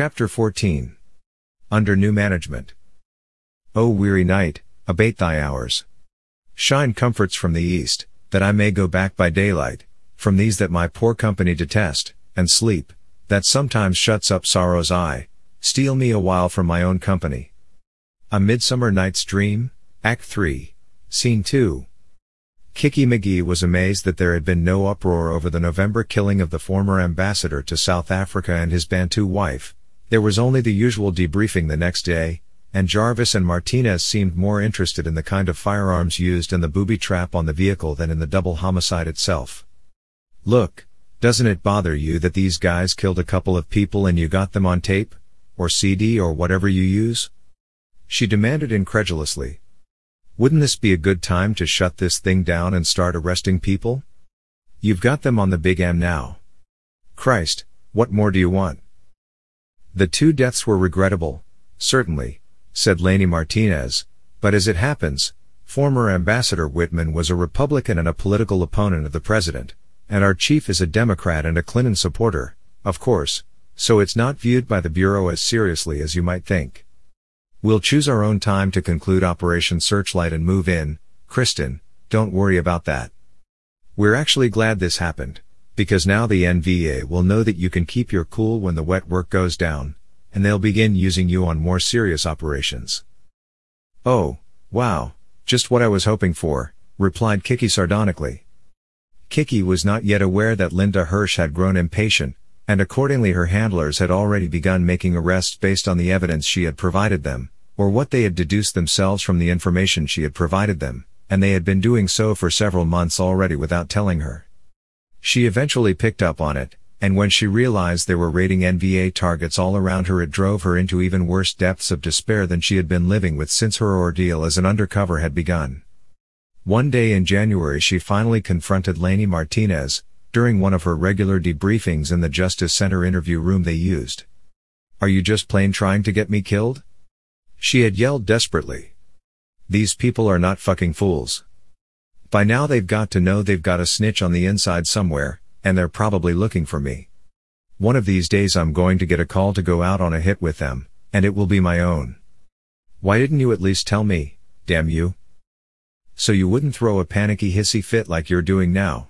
Chapter 14. Under new management. O weary night, abate thy hours. Shine comforts from the east, that I may go back by daylight, from these that my poor company detest, and sleep, that sometimes shuts up sorrow's eye, steal me a while from my own company. A Midsummer Night's Dream, Act 3, Scene 2. Kiki McGee was amazed that there had been no uproar over the November killing of the former ambassador to South Africa and his Bantu wife, there was only the usual debriefing the next day, and Jarvis and Martinez seemed more interested in the kind of firearms used in the booby trap on the vehicle than in the double homicide itself. Look, doesn't it bother you that these guys killed a couple of people and you got them on tape? Or CD or whatever you use? She demanded incredulously. Wouldn't this be a good time to shut this thing down and start arresting people? You've got them on the big M now. Christ, what more do you want? The two deaths were regrettable, certainly, said Laney Martinez, but as it happens, former Ambassador Whitman was a Republican and a political opponent of the president, and our chief is a Democrat and a Clinton supporter, of course, so it's not viewed by the Bureau as seriously as you might think. We'll choose our own time to conclude Operation Searchlight and move in, Kristen, don't worry about that. We're actually glad this happened because now the NVA will know that you can keep your cool when the wet work goes down, and they'll begin using you on more serious operations. Oh, wow, just what I was hoping for, replied Kiki sardonically. Kiki was not yet aware that Linda Hirsch had grown impatient, and accordingly her handlers had already begun making arrests based on the evidence she had provided them, or what they had deduced themselves from the information she had provided them, and they had been doing so for several months already without telling her. She eventually picked up on it, and when she realized they were raiding NVA targets all around her it drove her into even worse depths of despair than she had been living with since her ordeal as an undercover had begun. One day in January she finally confronted Laney Martinez, during one of her regular debriefings in the Justice Center interview room they used. Are you just plain trying to get me killed? She had yelled desperately. These people are not fucking fools. By now they've got to know they've got a snitch on the inside somewhere, and they're probably looking for me. One of these days I'm going to get a call to go out on a hit with them, and it will be my own. Why didn't you at least tell me, damn you? So you wouldn't throw a panicky hissy fit like you're doing now.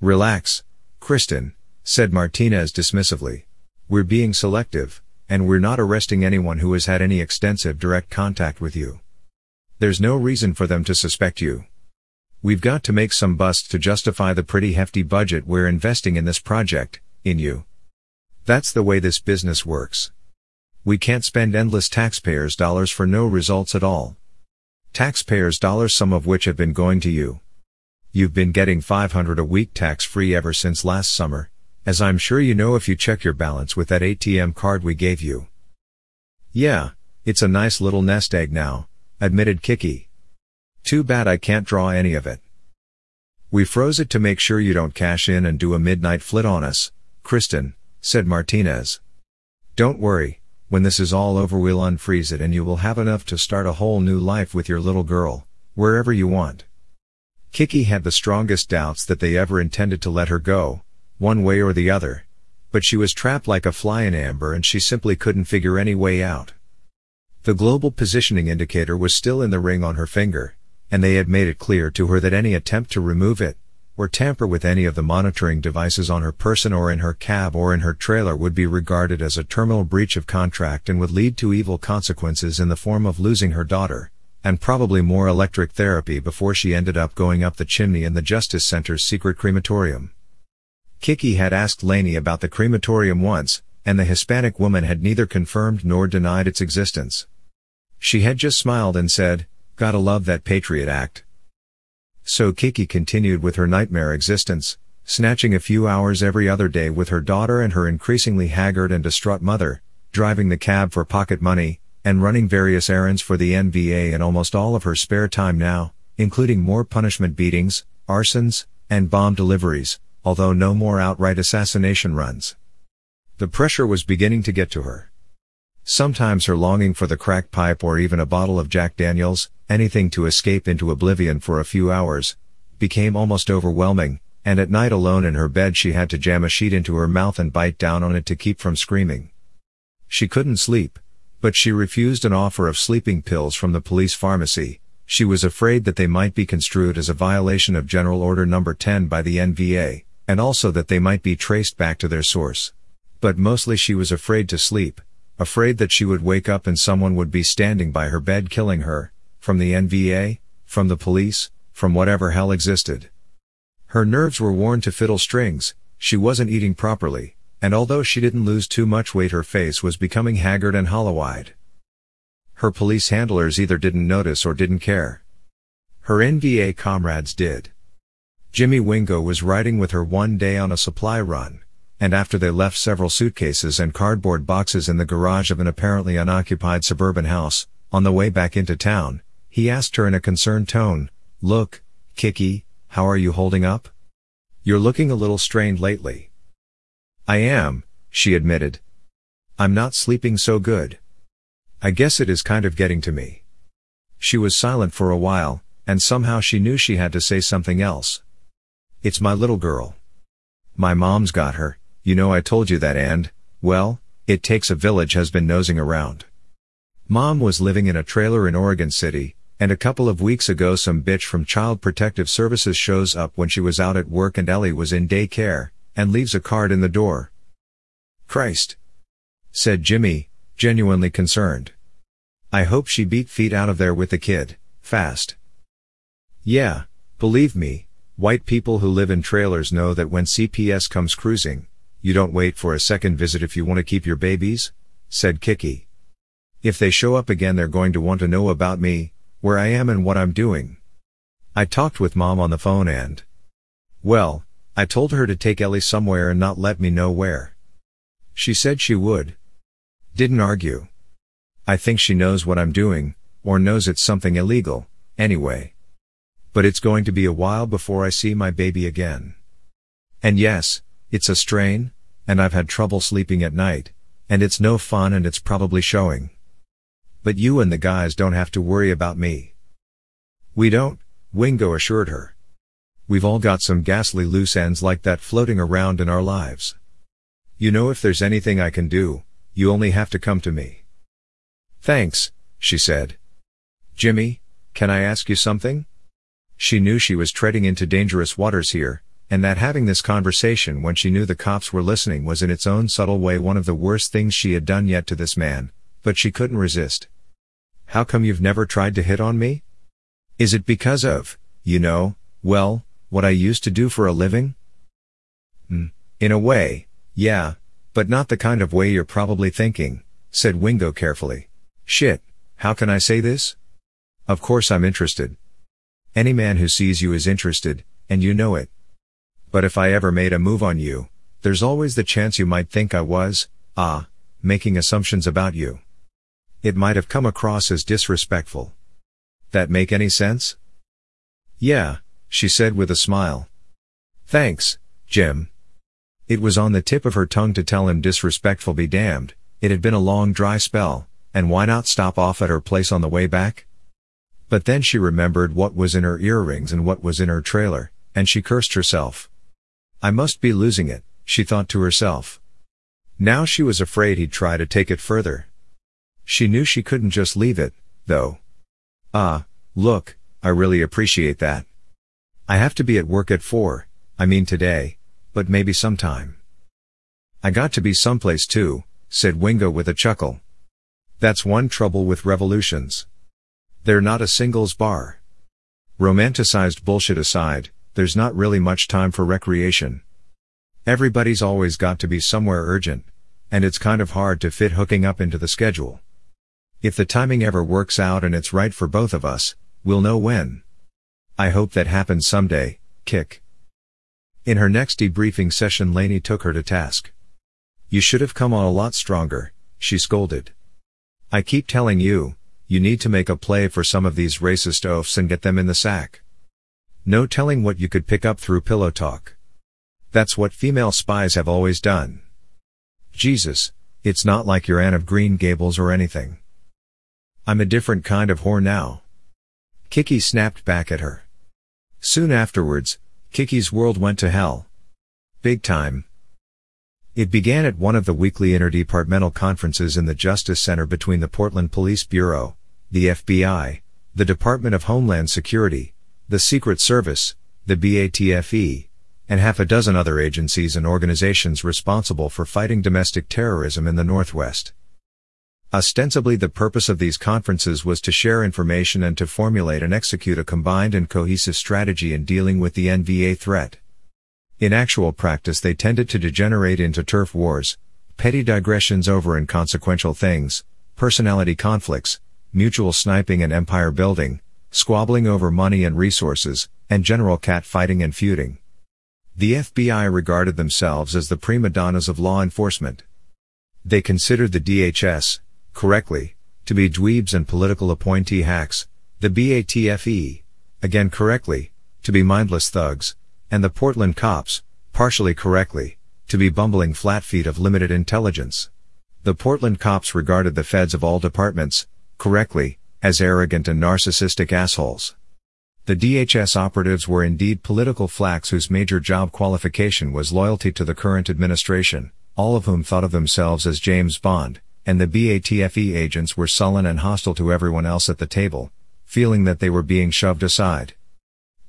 Relax, Kristen, said Martinez dismissively. We're being selective, and we're not arresting anyone who has had any extensive direct contact with you. There's no reason for them to suspect you. We've got to make some busts to justify the pretty hefty budget we're investing in this project, in you. That's the way this business works. We can't spend endless taxpayers' dollars for no results at all. Taxpayers' dollars some of which have been going to you. You've been getting 500 a week tax-free ever since last summer, as I'm sure you know if you check your balance with that ATM card we gave you. Yeah, it's a nice little nest egg now, admitted Kiki. Too bad I can't draw any of it. We froze it to make sure you don't cash in and do a midnight flit on us, Kristen, said Martinez. Don't worry, when this is all over we'll unfreeze it and you will have enough to start a whole new life with your little girl, wherever you want. Kiki had the strongest doubts that they ever intended to let her go, one way or the other, but she was trapped like a fly in amber and she simply couldn't figure any way out. The global positioning indicator was still in the ring on her finger, and they had made it clear to her that any attempt to remove it, or tamper with any of the monitoring devices on her person or in her cab or in her trailer would be regarded as a terminal breach of contract and would lead to evil consequences in the form of losing her daughter, and probably more electric therapy before she ended up going up the chimney in the Justice Center's secret crematorium. Kiki had asked Laney about the crematorium once, and the Hispanic woman had neither confirmed nor denied its existence. She had just smiled and said, Gotta love that Patriot Act. So Kiki continued with her nightmare existence, snatching a few hours every other day with her daughter and her increasingly haggard and distraught mother, driving the cab for pocket money, and running various errands for the NVA in almost all of her spare time now, including more punishment beatings, arsons, and bomb deliveries, although no more outright assassination runs. The pressure was beginning to get to her. Sometimes her longing for the crack pipe or even a bottle of Jack Daniels, anything to escape into oblivion for a few hours, became almost overwhelming, and at night alone in her bed she had to jam a sheet into her mouth and bite down on it to keep from screaming. She couldn't sleep, but she refused an offer of sleeping pills from the police pharmacy. She was afraid that they might be construed as a violation of General Order Number 10 by the NVA, and also that they might be traced back to their source. But mostly she was afraid to sleep, afraid that she would wake up and someone would be standing by her bed killing her, from the NVA, from the police, from whatever hell existed. Her nerves were worn to fiddle strings, she wasn't eating properly, and although she didn't lose too much weight her face was becoming haggard and hollow-eyed. Her police handlers either didn't notice or didn't care. Her NVA comrades did. Jimmy Wingo was riding with her one day on a supply run, and after they left several suitcases and cardboard boxes in the garage of an apparently unoccupied suburban house, on the way back into town, he asked her in a concerned tone, Look, Kiki, how are you holding up? You're looking a little strained lately. I am, she admitted. I'm not sleeping so good. I guess it is kind of getting to me. She was silent for a while, and somehow she knew she had to say something else. It's my little girl. My mom's got her, you know I told you that and, well, it takes a village has been nosing around. Mom was living in a trailer in Oregon City, and a couple of weeks ago some bitch from Child Protective Services shows up when she was out at work and Ellie was in daycare, and leaves a card in the door. Christ! said Jimmy, genuinely concerned. I hope she beat feet out of there with the kid, fast. Yeah, believe me, White people who live in trailers know that when CPS comes cruising, you don't wait for a second visit if you want to keep your babies, said Kiki. If they show up again they're going to want to know about me, where I am and what I'm doing. I talked with mom on the phone and, well, I told her to take Ellie somewhere and not let me know where. She said she would. Didn't argue. I think she knows what I'm doing, or knows it's something illegal, anyway but it's going to be a while before I see my baby again. And yes, it's a strain, and I've had trouble sleeping at night, and it's no fun and it's probably showing. But you and the guys don't have to worry about me. We don't, Wingo assured her. We've all got some ghastly loose ends like that floating around in our lives. You know if there's anything I can do, you only have to come to me. Thanks, she said. Jimmy, can I ask you something? She knew she was treading into dangerous waters here, and that having this conversation when she knew the cops were listening was in its own subtle way one of the worst things she had done yet to this man, but she couldn't resist. How come you've never tried to hit on me? Is it because of, you know, well, what I used to do for a living? Mm, in a way, yeah, but not the kind of way you're probably thinking, said Wingo carefully. Shit, how can I say this? Of course I'm interested, any man who sees you is interested, and you know it. But if I ever made a move on you, there's always the chance you might think I was, ah, making assumptions about you. It might have come across as disrespectful. That make any sense? Yeah, she said with a smile. Thanks, Jim. It was on the tip of her tongue to tell him disrespectful be damned, it had been a long dry spell, and why not stop off at her place on the way back? But then she remembered what was in her earrings and what was in her trailer, and she cursed herself. I must be losing it, she thought to herself. Now she was afraid he'd try to take it further. She knew she couldn't just leave it, though. Ah, look, I really appreciate that. I have to be at work at four, I mean today, but maybe sometime. I got to be someplace too, said Wingo with a chuckle. That's one trouble with revolutions. They're not a singles bar. Romanticized bullshit aside, there's not really much time for recreation. Everybody's always got to be somewhere urgent, and it's kind of hard to fit hooking up into the schedule. If the timing ever works out and it's right for both of us, we'll know when. I hope that happens someday, kick. In her next debriefing session Laney took her to task. You should have come on a lot stronger, she scolded. I keep telling you, you need to make a play for some of these racist oafs and get them in the sack. No telling what you could pick up through pillow talk. That's what female spies have always done. Jesus, it's not like you're Anne of Green Gables or anything. I'm a different kind of whore now. Kiki snapped back at her. Soon afterwards, Kiki's world went to hell. Big time. It began at one of the weekly interdepartmental conferences in the Justice Center between the Portland Police Bureau, the FBI, the Department of Homeland Security, the Secret Service, the BATFE, and half a dozen other agencies and organizations responsible for fighting domestic terrorism in the Northwest. Ostensibly the purpose of these conferences was to share information and to formulate and execute a combined and cohesive strategy in dealing with the NVA threat. In actual practice they tended to degenerate into turf wars, petty digressions over inconsequential things, personality conflicts, mutual sniping and empire building, squabbling over money and resources, and general catfighting and feuding. The FBI regarded themselves as the prima donnas of law enforcement. They considered the DHS, correctly, to be dweebs and political appointee hacks, the BATFE, again correctly, to be mindless thugs, and the Portland cops, partially correctly, to be bumbling flat feet of limited intelligence. The Portland cops regarded the feds of all departments, correctly, as arrogant and narcissistic assholes. The DHS operatives were indeed political flacks whose major job qualification was loyalty to the current administration, all of whom thought of themselves as James Bond, and the BATFE agents were sullen and hostile to everyone else at the table, feeling that they were being shoved aside.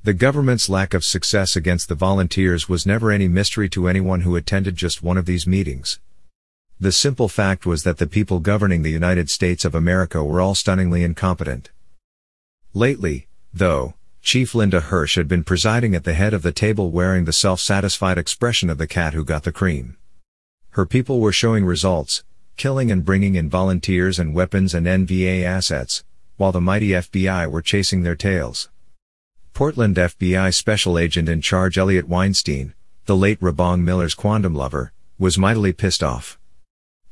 The government's lack of success against the volunteers was never any mystery to anyone who attended just one of these meetings. The simple fact was that the people governing the United States of America were all stunningly incompetent. Lately, though, Chief Linda Hirsch had been presiding at the head of the table wearing the self-satisfied expression of the cat who got the cream. Her people were showing results, killing and bringing in volunteers and weapons and NVA assets, while the mighty FBI were chasing their tails. Portland FBI Special Agent in charge Elliot Weinstein, the late Rabong Miller's quantum lover, was mightily pissed off.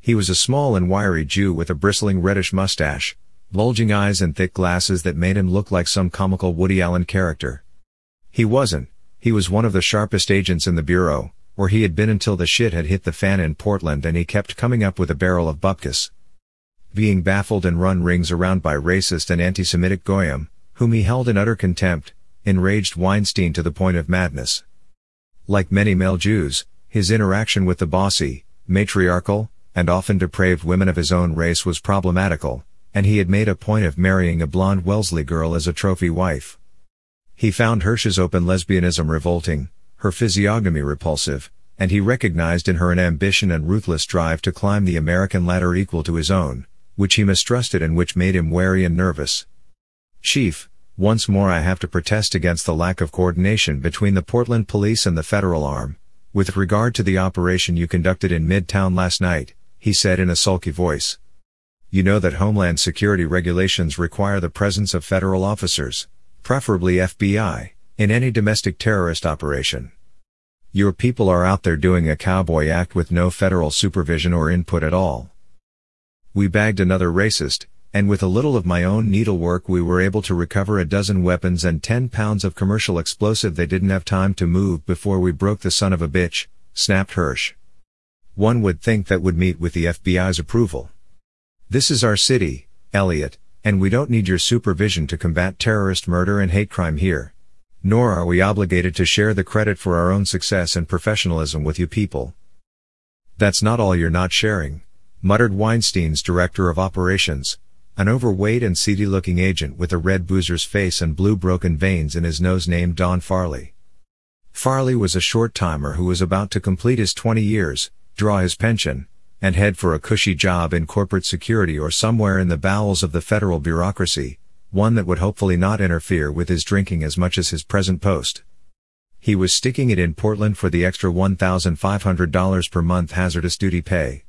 He was a small and wiry Jew with a bristling reddish mustache, bulging eyes and thick glasses that made him look like some comical Woody Allen character. He wasn't, he was one of the sharpest agents in the bureau, or he had been until the shit had hit the fan in Portland and he kept coming up with a barrel of bupkis. Being baffled and run rings around by racist and anti-Semitic goyim, whom he held in utter contempt, enraged Weinstein to the point of madness. Like many male Jews, his interaction with the bossy, matriarchal, and often depraved women of his own race was problematical, and he had made a point of marrying a blonde Wellesley girl as a trophy wife. He found Hirsch's open lesbianism revolting, her physiognomy repulsive, and he recognized in her an ambition and ruthless drive to climb the American ladder equal to his own, which he mistrusted and which made him wary and nervous. Chief, once more I have to protest against the lack of coordination between the Portland Police and the federal arm. With regard to the operation you conducted in Midtown last night, he said in a sulky voice. You know that Homeland Security regulations require the presence of federal officers, preferably FBI, in any domestic terrorist operation. Your people are out there doing a cowboy act with no federal supervision or input at all. We bagged another racist, and with a little of my own needlework we were able to recover a dozen weapons and 10 pounds of commercial explosive they didn't have time to move before we broke the son of a bitch, snapped Hirsch. One would think that would meet with the FBI's approval. This is our city, Elliot, and we don't need your supervision to combat terrorist murder and hate crime here. Nor are we obligated to share the credit for our own success and professionalism with you people. That's not all you're not sharing, muttered Weinstein's director of operations, an overweight and seedy-looking agent with a red boozer's face and blue broken veins in his nose named Don Farley. Farley was a short-timer who was about to complete his 20 years, draw his pension, and head for a cushy job in corporate security or somewhere in the bowels of the federal bureaucracy, one that would hopefully not interfere with his drinking as much as his present post. He was sticking it in Portland for the extra $1,500 per month hazardous duty pay.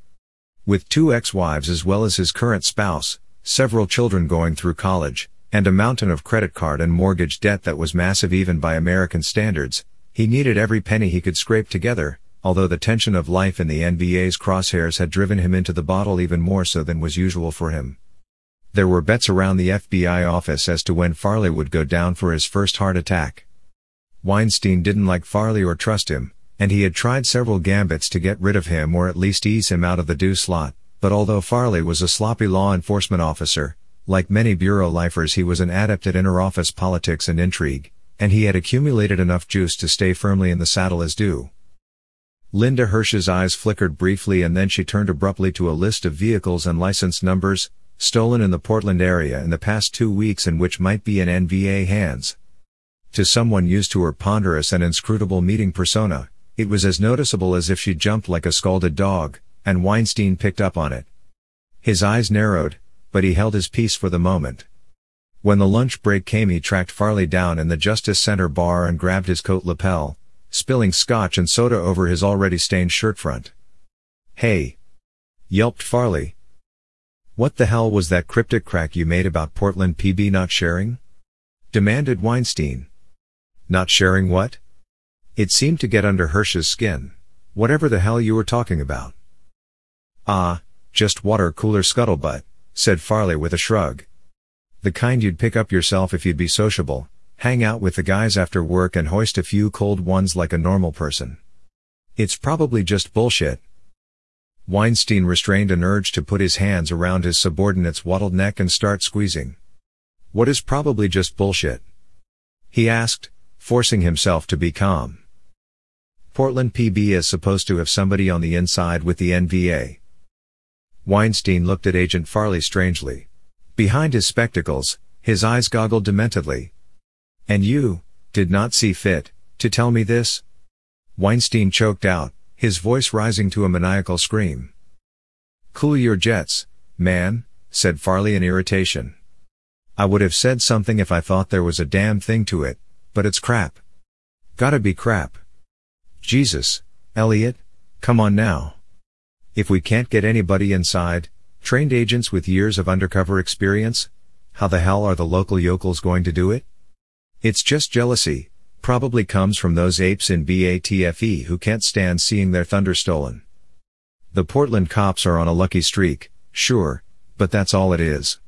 With two ex-wives as well as his current spouse, several children going through college, and a mountain of credit card and mortgage debt that was massive even by American standards, he needed every penny he could scrape together, although the tension of life in the NVA's crosshairs had driven him into the bottle even more so than was usual for him. There were bets around the FBI office as to when Farley would go down for his first heart attack. Weinstein didn't like Farley or trust him, and he had tried several gambits to get rid of him or at least ease him out of the do slot, but although Farley was a sloppy law enforcement officer, like many bureau lifers he was an adept at inter-office politics and intrigue, and he had accumulated enough juice to stay firmly in the saddle as due. Linda Hirsch's eyes flickered briefly and then she turned abruptly to a list of vehicles and license numbers, stolen in the Portland area in the past two weeks and which might be in NVA hands. To someone used to her ponderous and inscrutable meeting persona, it was as noticeable as if she jumped like a scalded dog, and Weinstein picked up on it. His eyes narrowed, but he held his peace for the moment. When the lunch break came he tracked Farley down in the Justice Center bar and grabbed his coat lapel, spilling scotch and soda over his already stained shirt front. Hey! yelped Farley. What the hell was that cryptic crack you made about Portland PB not sharing? demanded Weinstein. Not sharing what? It seemed to get under Hirsch's skin. Whatever the hell you were talking about. Ah, just water cooler scuttlebutt, said Farley with a shrug. The kind you'd pick up yourself if you'd be sociable, hang out with the guys after work and hoist a few cold ones like a normal person. It's probably just bullshit. Weinstein restrained an urge to put his hands around his subordinate's wattled neck and start squeezing. What is probably just bullshit? He asked, forcing himself to be calm. Portland PB is supposed to have somebody on the inside with the NVA. Weinstein looked at Agent Farley strangely. Behind his spectacles, his eyes goggled dementedly. And you, did not see fit, to tell me this? Weinstein choked out, his voice rising to a maniacal scream. Cool your jets, man, said Farley in irritation. I would have said something if I thought there was a damn thing to it, but it's crap. Gotta be crap. Jesus, Elliot, come on now. If we can't get anybody inside, trained agents with years of undercover experience, how the hell are the local yokels going to do it? It's just jealousy, probably comes from those apes in BATFE who can't stand seeing their thunder stolen. The Portland cops are on a lucky streak, sure, but that's all it is.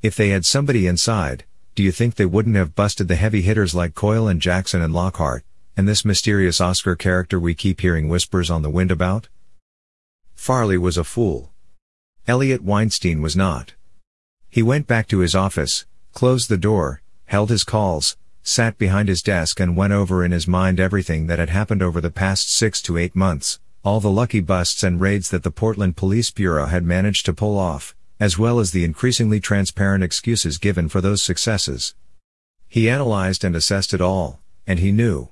If they had somebody inside, do you think they wouldn't have busted the heavy hitters like Coyle and Jackson and Lockhart, and this mysterious Oscar character we keep hearing whispers on the wind about? Farley was a fool. Elliot Weinstein was not. He went back to his office, closed the door, held his calls, sat behind his desk and went over in his mind everything that had happened over the past six to eight months, all the lucky busts and raids that the Portland Police Bureau had managed to pull off, as well as the increasingly transparent excuses given for those successes. He analyzed and assessed it all, and he knew.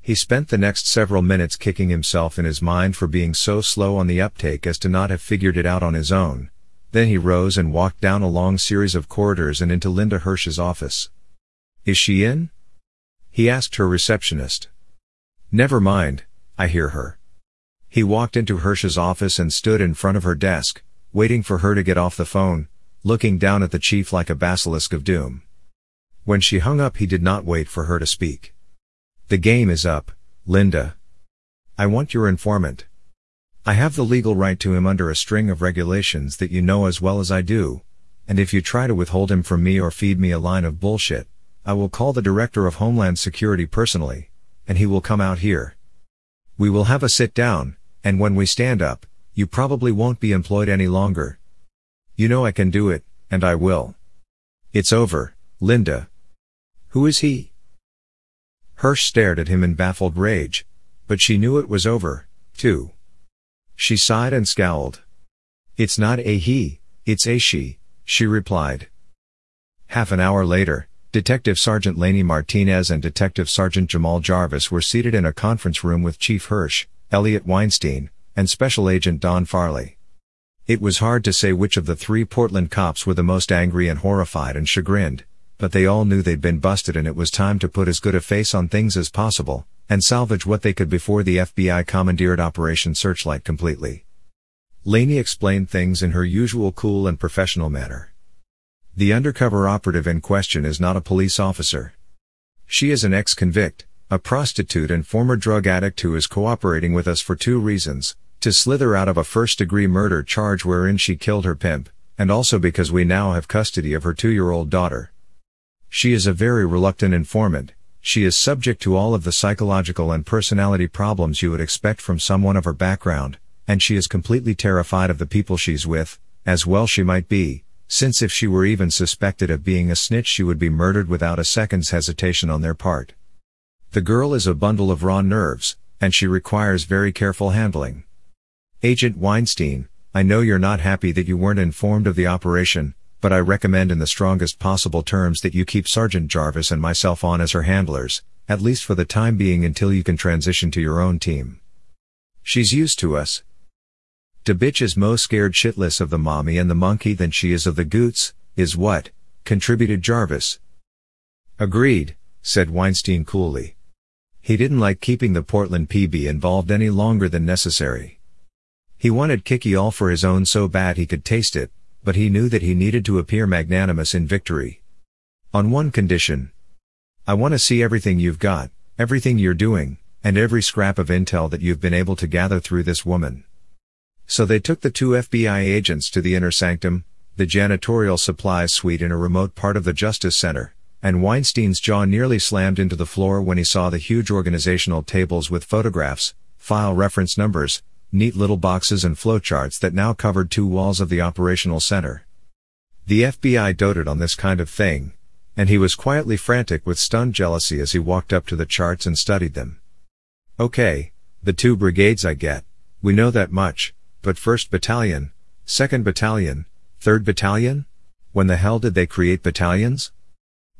He spent the next several minutes kicking himself in his mind for being so slow on the uptake as to not have figured it out on his own. Then he rose and walked down a long series of corridors and into Linda Hirsch's office. Is she in? He asked her receptionist. Never mind, I hear her. He walked into Hirsch's office and stood in front of her desk, waiting for her to get off the phone, looking down at the chief like a basilisk of doom. When she hung up he did not wait for her to speak. The game is up, Linda. I want your informant. I have the legal right to him under a string of regulations that you know as well as I do, and if you try to withhold him from me or feed me a line of bullshit, I will call the Director of Homeland Security personally, and he will come out here. We will have a sit down, and when we stand up, you probably won't be employed any longer. You know I can do it, and I will. It's over, Linda. Who is he? Hirsch stared at him in baffled rage, but she knew it was over, too. She sighed and scowled. It's not a he, it's a she, she replied. Half an hour later, Detective Sergeant Laney Martinez and Detective Sergeant Jamal Jarvis were seated in a conference room with Chief Hirsch, Elliot Weinstein, and Special Agent Don Farley. It was hard to say which of the three Portland cops were the most angry and horrified and chagrined, but they all knew they'd been busted and it was time to put as good a face on things as possible, and salvage what they could before the FBI commandeered Operation Searchlight completely. Laney explained things in her usual cool and professional manner. The undercover operative in question is not a police officer. She is an ex-convict, a prostitute and former drug addict who is cooperating with us for two reasons, to slither out of a first-degree murder charge wherein she killed her pimp, and also because we now have custody of her two-year-old daughter. She is a very reluctant informant, she is subject to all of the psychological and personality problems you would expect from someone of her background, and she is completely terrified of the people she's with, as well she might be, since if she were even suspected of being a snitch she would be murdered without a second's hesitation on their part. The girl is a bundle of raw nerves, and she requires very careful handling. Agent Weinstein, I know you're not happy that you weren't informed of the operation, but I recommend in the strongest possible terms that you keep Sergeant Jarvis and myself on as her handlers, at least for the time being until you can transition to your own team. She's used to us. De bitch is mo scared shitless of the mommy and the monkey than she is of the goots, is what, contributed Jarvis. Agreed, said Weinstein coolly. He didn't like keeping the Portland PB involved any longer than necessary. He wanted Kiki all for his own so bad he could taste it, but he knew that he needed to appear magnanimous in victory. On one condition. I want to see everything you've got, everything you're doing, and every scrap of intel that you've been able to gather through this woman. So they took the two FBI agents to the inner sanctum, the janitorial supplies suite in a remote part of the Justice Center, and Weinstein's jaw nearly slammed into the floor when he saw the huge organizational tables with photographs, file reference numbers, neat little boxes and flowcharts that now covered two walls of the operational center. The FBI doted on this kind of thing, and he was quietly frantic with stunned jealousy as he walked up to the charts and studied them. Okay, the two brigades I get, we know that much, but 1st Battalion, 2nd Battalion, 3rd Battalion? When the hell did they create battalions?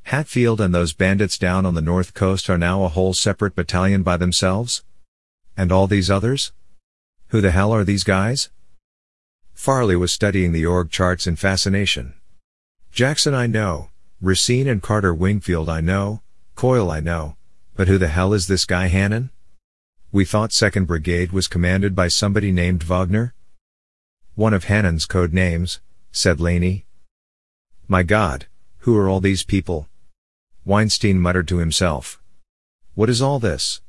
Hatfield and those bandits down on the north coast are now a whole separate battalion by themselves? And all these others? Who the hell are these guys? Farley was studying the org charts in fascination. Jackson I know, Racine and Carter Wingfield I know, Coyle I know, but who the hell is this guy Hannon? We thought 2nd Brigade was commanded by somebody named Wagner? One of Hannon's code names, said Laney. My god, who are all these people? Weinstein muttered to himself. What is all this?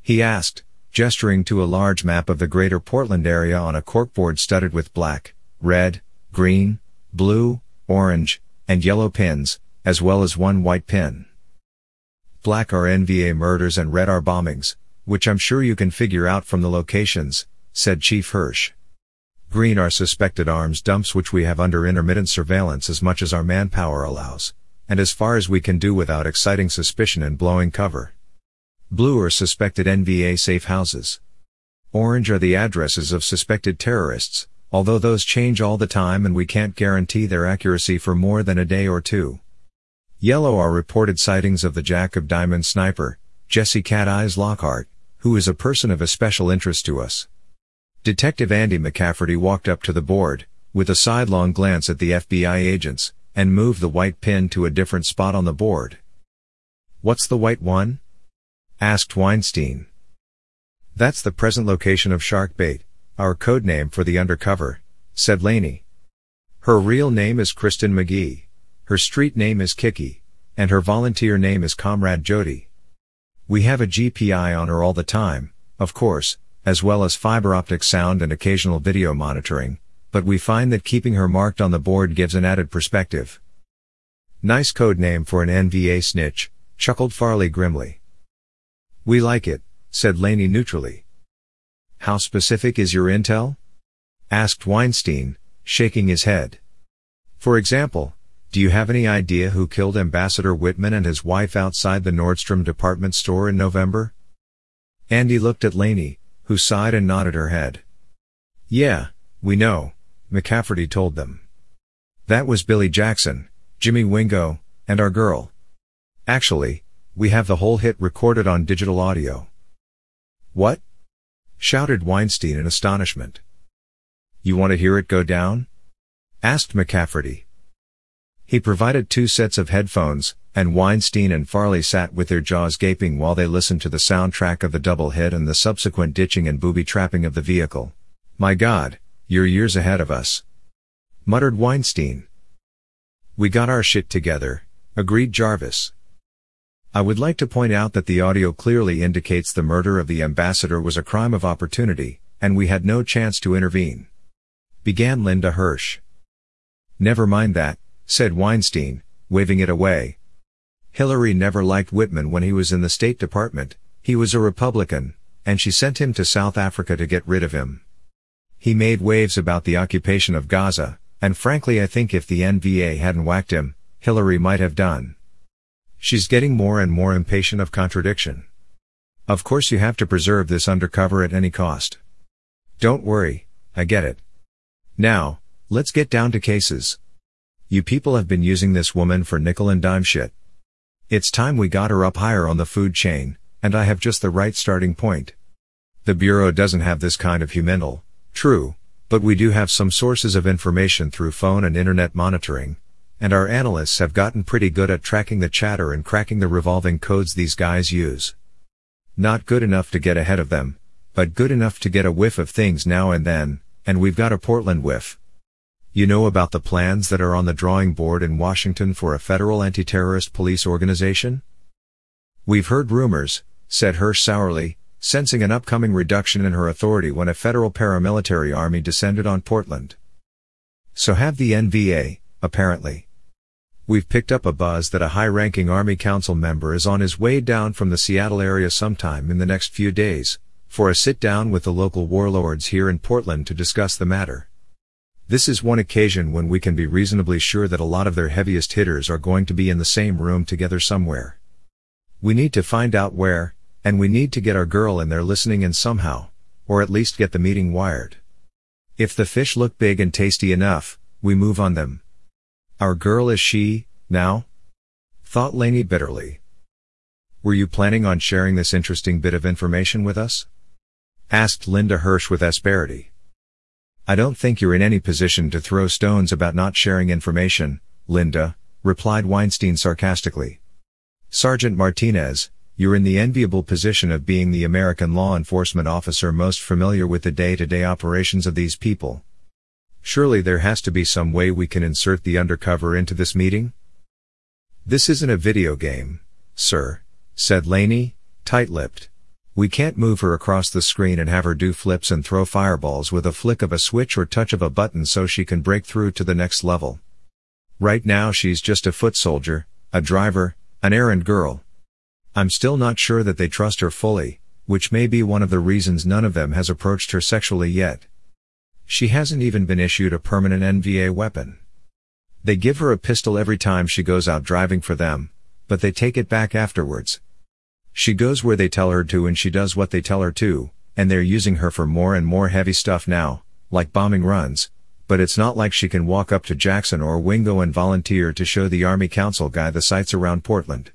He asked, gesturing to a large map of the greater Portland area on a corkboard studded with black, red, green, blue, orange, and yellow pins, as well as one white pin. Black are NVA murders and red are bombings, which I'm sure you can figure out from the locations, said Chief Hirsch. Green are suspected arms dumps which we have under intermittent surveillance as much as our manpower allows, and as far as we can do without exciting suspicion and blowing cover. Blue are suspected NVA safe houses. Orange are the addresses of suspected terrorists, although those change all the time and we can't guarantee their accuracy for more than a day or two. Yellow are reported sightings of the Jack of Diamonds sniper, Jesse Cat Eyes Lockhart, who is a person of especial interest to us. Detective Andy McCafferty walked up to the board, with a sidelong glance at the FBI agents, and moved the white pin to a different spot on the board. What's the white one? asked Weinstein. That's the present location of Sharkbait, our code name for the undercover, said Laney. Her real name is Kristen McGee, her street name is Kiki, and her volunteer name is Comrade Jody. We have a GPI on her all the time, of course, as well as fiber optic sound and occasional video monitoring, but we find that keeping her marked on the board gives an added perspective. Nice code name for an NVA snitch, chuckled Farley grimly. We like it, said Laney neutrally. How specific is your intel? asked Weinstein, shaking his head. For example, do you have any idea who killed Ambassador Whitman and his wife outside the Nordstrom department store in November? Andy looked at Laney, who sighed and nodded her head. Yeah, we know, McCafferty told them. That was Billy Jackson, Jimmy Wingo, and our girl. Actually, we have the whole hit recorded on digital audio. What? shouted Weinstein in astonishment. You want to hear it go down? asked McCafferty. He provided two sets of headphones, and Weinstein and Farley sat with their jaws gaping while they listened to the soundtrack of the double hit and the subsequent ditching and booby trapping of the vehicle. My god, you're years ahead of us. Muttered Weinstein. We got our shit together, agreed Jarvis. I would like to point out that the audio clearly indicates the murder of the ambassador was a crime of opportunity, and we had no chance to intervene. Began Linda Hirsch. Never mind that, said Weinstein, waving it away. Hillary never liked Whitman when he was in the State Department, he was a Republican, and she sent him to South Africa to get rid of him. He made waves about the occupation of Gaza, and frankly I think if the NVA hadn't whacked him, Hillary might have done. She's getting more and more impatient of contradiction. Of course you have to preserve this undercover at any cost. Don't worry, I get it. Now, let's get down to cases. You people have been using this woman for nickel and dime shit. It's time we got her up higher on the food chain, and I have just the right starting point. The Bureau doesn't have this kind of humanal, true, but we do have some sources of information through phone and internet monitoring, and our analysts have gotten pretty good at tracking the chatter and cracking the revolving codes these guys use. Not good enough to get ahead of them, but good enough to get a whiff of things now and then, and we've got a Portland whiff. You know about the plans that are on the drawing board in Washington for a federal anti-terrorist police organization? We've heard rumors, said Hirsch sourly, sensing an upcoming reduction in her authority when a federal paramilitary army descended on Portland. So have the NVA, apparently. We've picked up a buzz that a high-ranking Army Council member is on his way down from the Seattle area sometime in the next few days, for a sit-down with the local warlords here in Portland to discuss the matter. This is one occasion when we can be reasonably sure that a lot of their heaviest hitters are going to be in the same room together somewhere. We need to find out where, and we need to get our girl in there listening in somehow, or at least get the meeting wired. If the fish look big and tasty enough, we move on them. Our girl is she, now? Thought Laney bitterly. Were you planning on sharing this interesting bit of information with us? Asked Linda Hirsch with asperity. I don't think you're in any position to throw stones about not sharing information, Linda, replied Weinstein sarcastically. Sergeant Martinez, you're in the enviable position of being the American law enforcement officer most familiar with the day-to-day operations of these people. Surely there has to be some way we can insert the undercover into this meeting? This isn't a video game, sir, said Laney, tight-lipped. We can't move her across the screen and have her do flips and throw fireballs with a flick of a switch or touch of a button so she can break through to the next level. Right now she's just a foot soldier, a driver, an errand girl. I'm still not sure that they trust her fully, which may be one of the reasons none of them has approached her sexually yet. She hasn't even been issued a permanent NVA weapon. They give her a pistol every time she goes out driving for them, but they take it back afterwards. She goes where they tell her to and she does what they tell her to, and they're using her for more and more heavy stuff now, like bombing runs, but it's not like she can walk up to Jackson or Wingo and volunteer to show the Army Council guy the sights around Portland.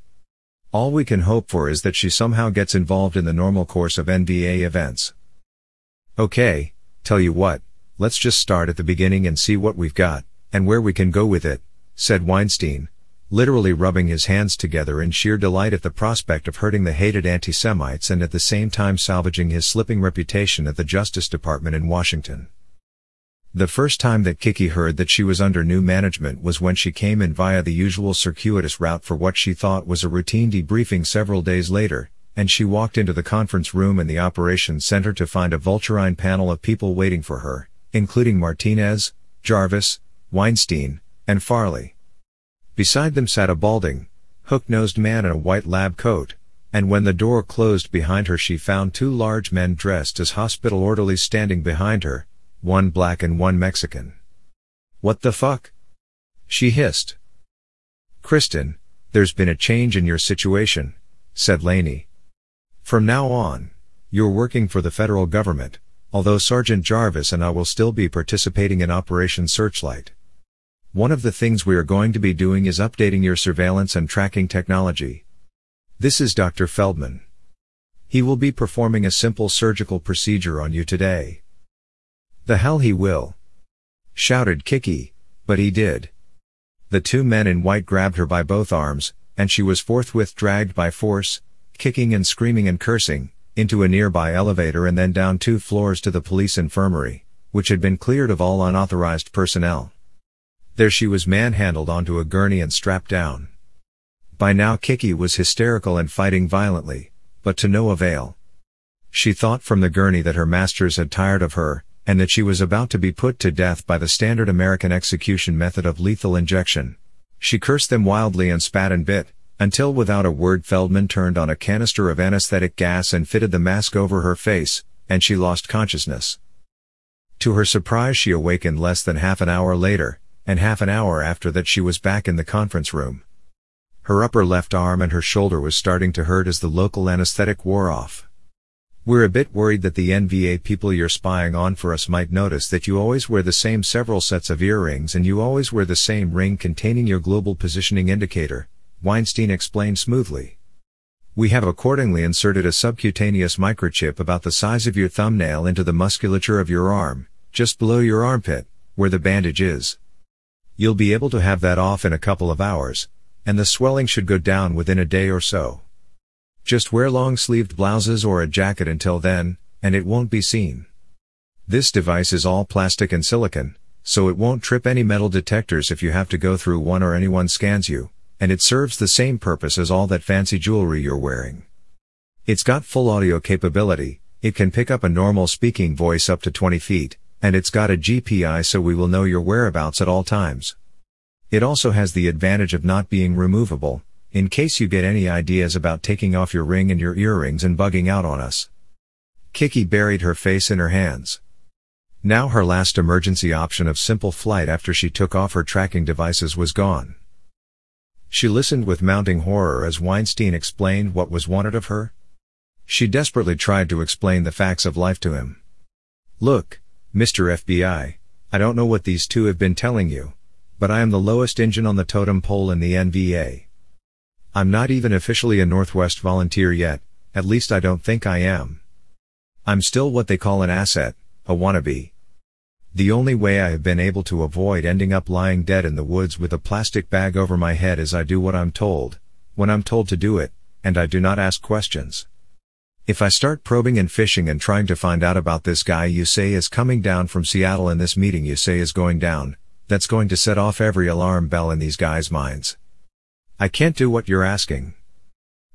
All we can hope for is that she somehow gets involved in the normal course of NVA events. Okay, tell you what, let's just start at the beginning and see what we've got, and where we can go with it, said Weinstein, literally rubbing his hands together in sheer delight at the prospect of hurting the hated anti-Semites and at the same time salvaging his slipping reputation at the Justice Department in Washington. The first time that Kiki heard that she was under new management was when she came in via the usual circuitous route for what she thought was a routine debriefing several days later, and she walked into the conference room in the operations center to find a vulturine panel of people waiting for her, including Martinez, Jarvis, Weinstein, and Farley. Beside them sat a balding, hook-nosed man in a white lab coat, and when the door closed behind her she found two large men dressed as hospital orderlies standing behind her, one black and one Mexican. What the fuck? She hissed. Kristen, there's been a change in your situation, said Laney. From now on, you're working for the federal government, although Sergeant Jarvis and I will still be participating in Operation Searchlight. One of the things we are going to be doing is updating your surveillance and tracking technology. This is Dr. Feldman. He will be performing a simple surgical procedure on you today. The hell he will. Shouted Kiki, but he did. The two men in white grabbed her by both arms, and she was forthwith dragged by force, kicking and screaming and cursing, into a nearby elevator and then down two floors to the police infirmary, which had been cleared of all unauthorized personnel. There she was manhandled onto a gurney and strapped down. By now Kiki was hysterical and fighting violently, but to no avail. She thought from the gurney that her masters had tired of her, and that she was about to be put to death by the standard American execution method of lethal injection. She cursed them wildly and spat and bit, until without a word Feldman turned on a canister of anesthetic gas and fitted the mask over her face, and she lost consciousness. To her surprise she awakened less than half an hour later, and half an hour after that she was back in the conference room. Her upper left arm and her shoulder was starting to hurt as the local anesthetic wore off. We're a bit worried that the NVA people you're spying on for us might notice that you always wear the same several sets of earrings and you always wear the same ring containing your global positioning indicator, Weinstein explained smoothly. We have accordingly inserted a subcutaneous microchip about the size of your thumbnail into the musculature of your arm, just below your armpit, where the bandage is. You'll be able to have that off in a couple of hours, and the swelling should go down within a day or so. Just wear long-sleeved blouses or a jacket until then, and it won't be seen. This device is all plastic and silicon, so it won't trip any metal detectors if you have to go through one or anyone scans you, and it serves the same purpose as all that fancy jewelry you're wearing. It's got full audio capability, it can pick up a normal speaking voice up to 20 feet, and it's got a GPI so we will know your whereabouts at all times. It also has the advantage of not being removable, in case you get any ideas about taking off your ring and your earrings and bugging out on us. Kiki buried her face in her hands. Now her last emergency option of simple flight after she took off her tracking devices was gone. She listened with mounting horror as Weinstein explained what was wanted of her. She desperately tried to explain the facts of life to him. Look, Mr. FBI, I don't know what these two have been telling you, but I am the lowest engine on the totem pole in the NVA. I'm not even officially a Northwest volunteer yet, at least I don't think I am. I'm still what they call an asset, a wannabe. The only way I have been able to avoid ending up lying dead in the woods with a plastic bag over my head is I do what I'm told, when I'm told to do it, and I do not ask questions. If I start probing and fishing and trying to find out about this guy you say is coming down from Seattle and this meeting you say is going down, that's going to set off every alarm bell in these guys' minds. I can't do what you're asking.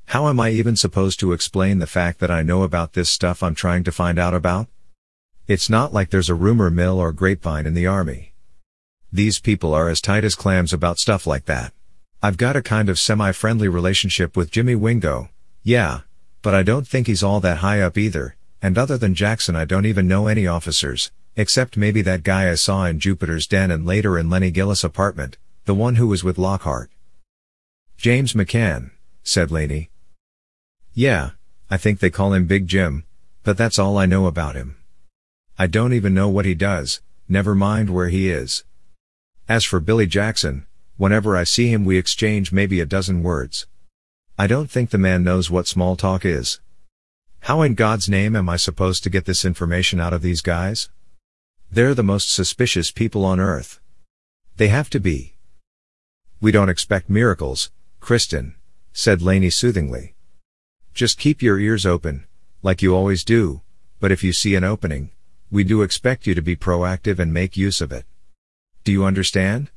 How am I even supposed to explain the fact that I know about this stuff I'm trying to find out about? It's not like there's a rumor mill or grapevine in the army. These people are as tight as clams about stuff like that. I've got a kind of semi-friendly relationship with Jimmy Wingo, yeah, but I don't think he's all that high up either, and other than Jackson I don't even know any officers, except maybe that guy I saw in Jupiter's Den and later in Lenny Gillis' apartment, the one who was with Lockhart. James McCann, said Laney. Yeah, I think they call him Big Jim, but that's all I know about him. I don't even know what he does, never mind where he is. As for Billy Jackson, whenever I see him we exchange maybe a dozen words. I don't think the man knows what small talk is. How in God's name am I supposed to get this information out of these guys? They're the most suspicious people on earth. They have to be. We don't expect miracles, Kristen, said Laney soothingly. Just keep your ears open, like you always do, but if you see an opening, we do expect you to be proactive and make use of it. Do you understand?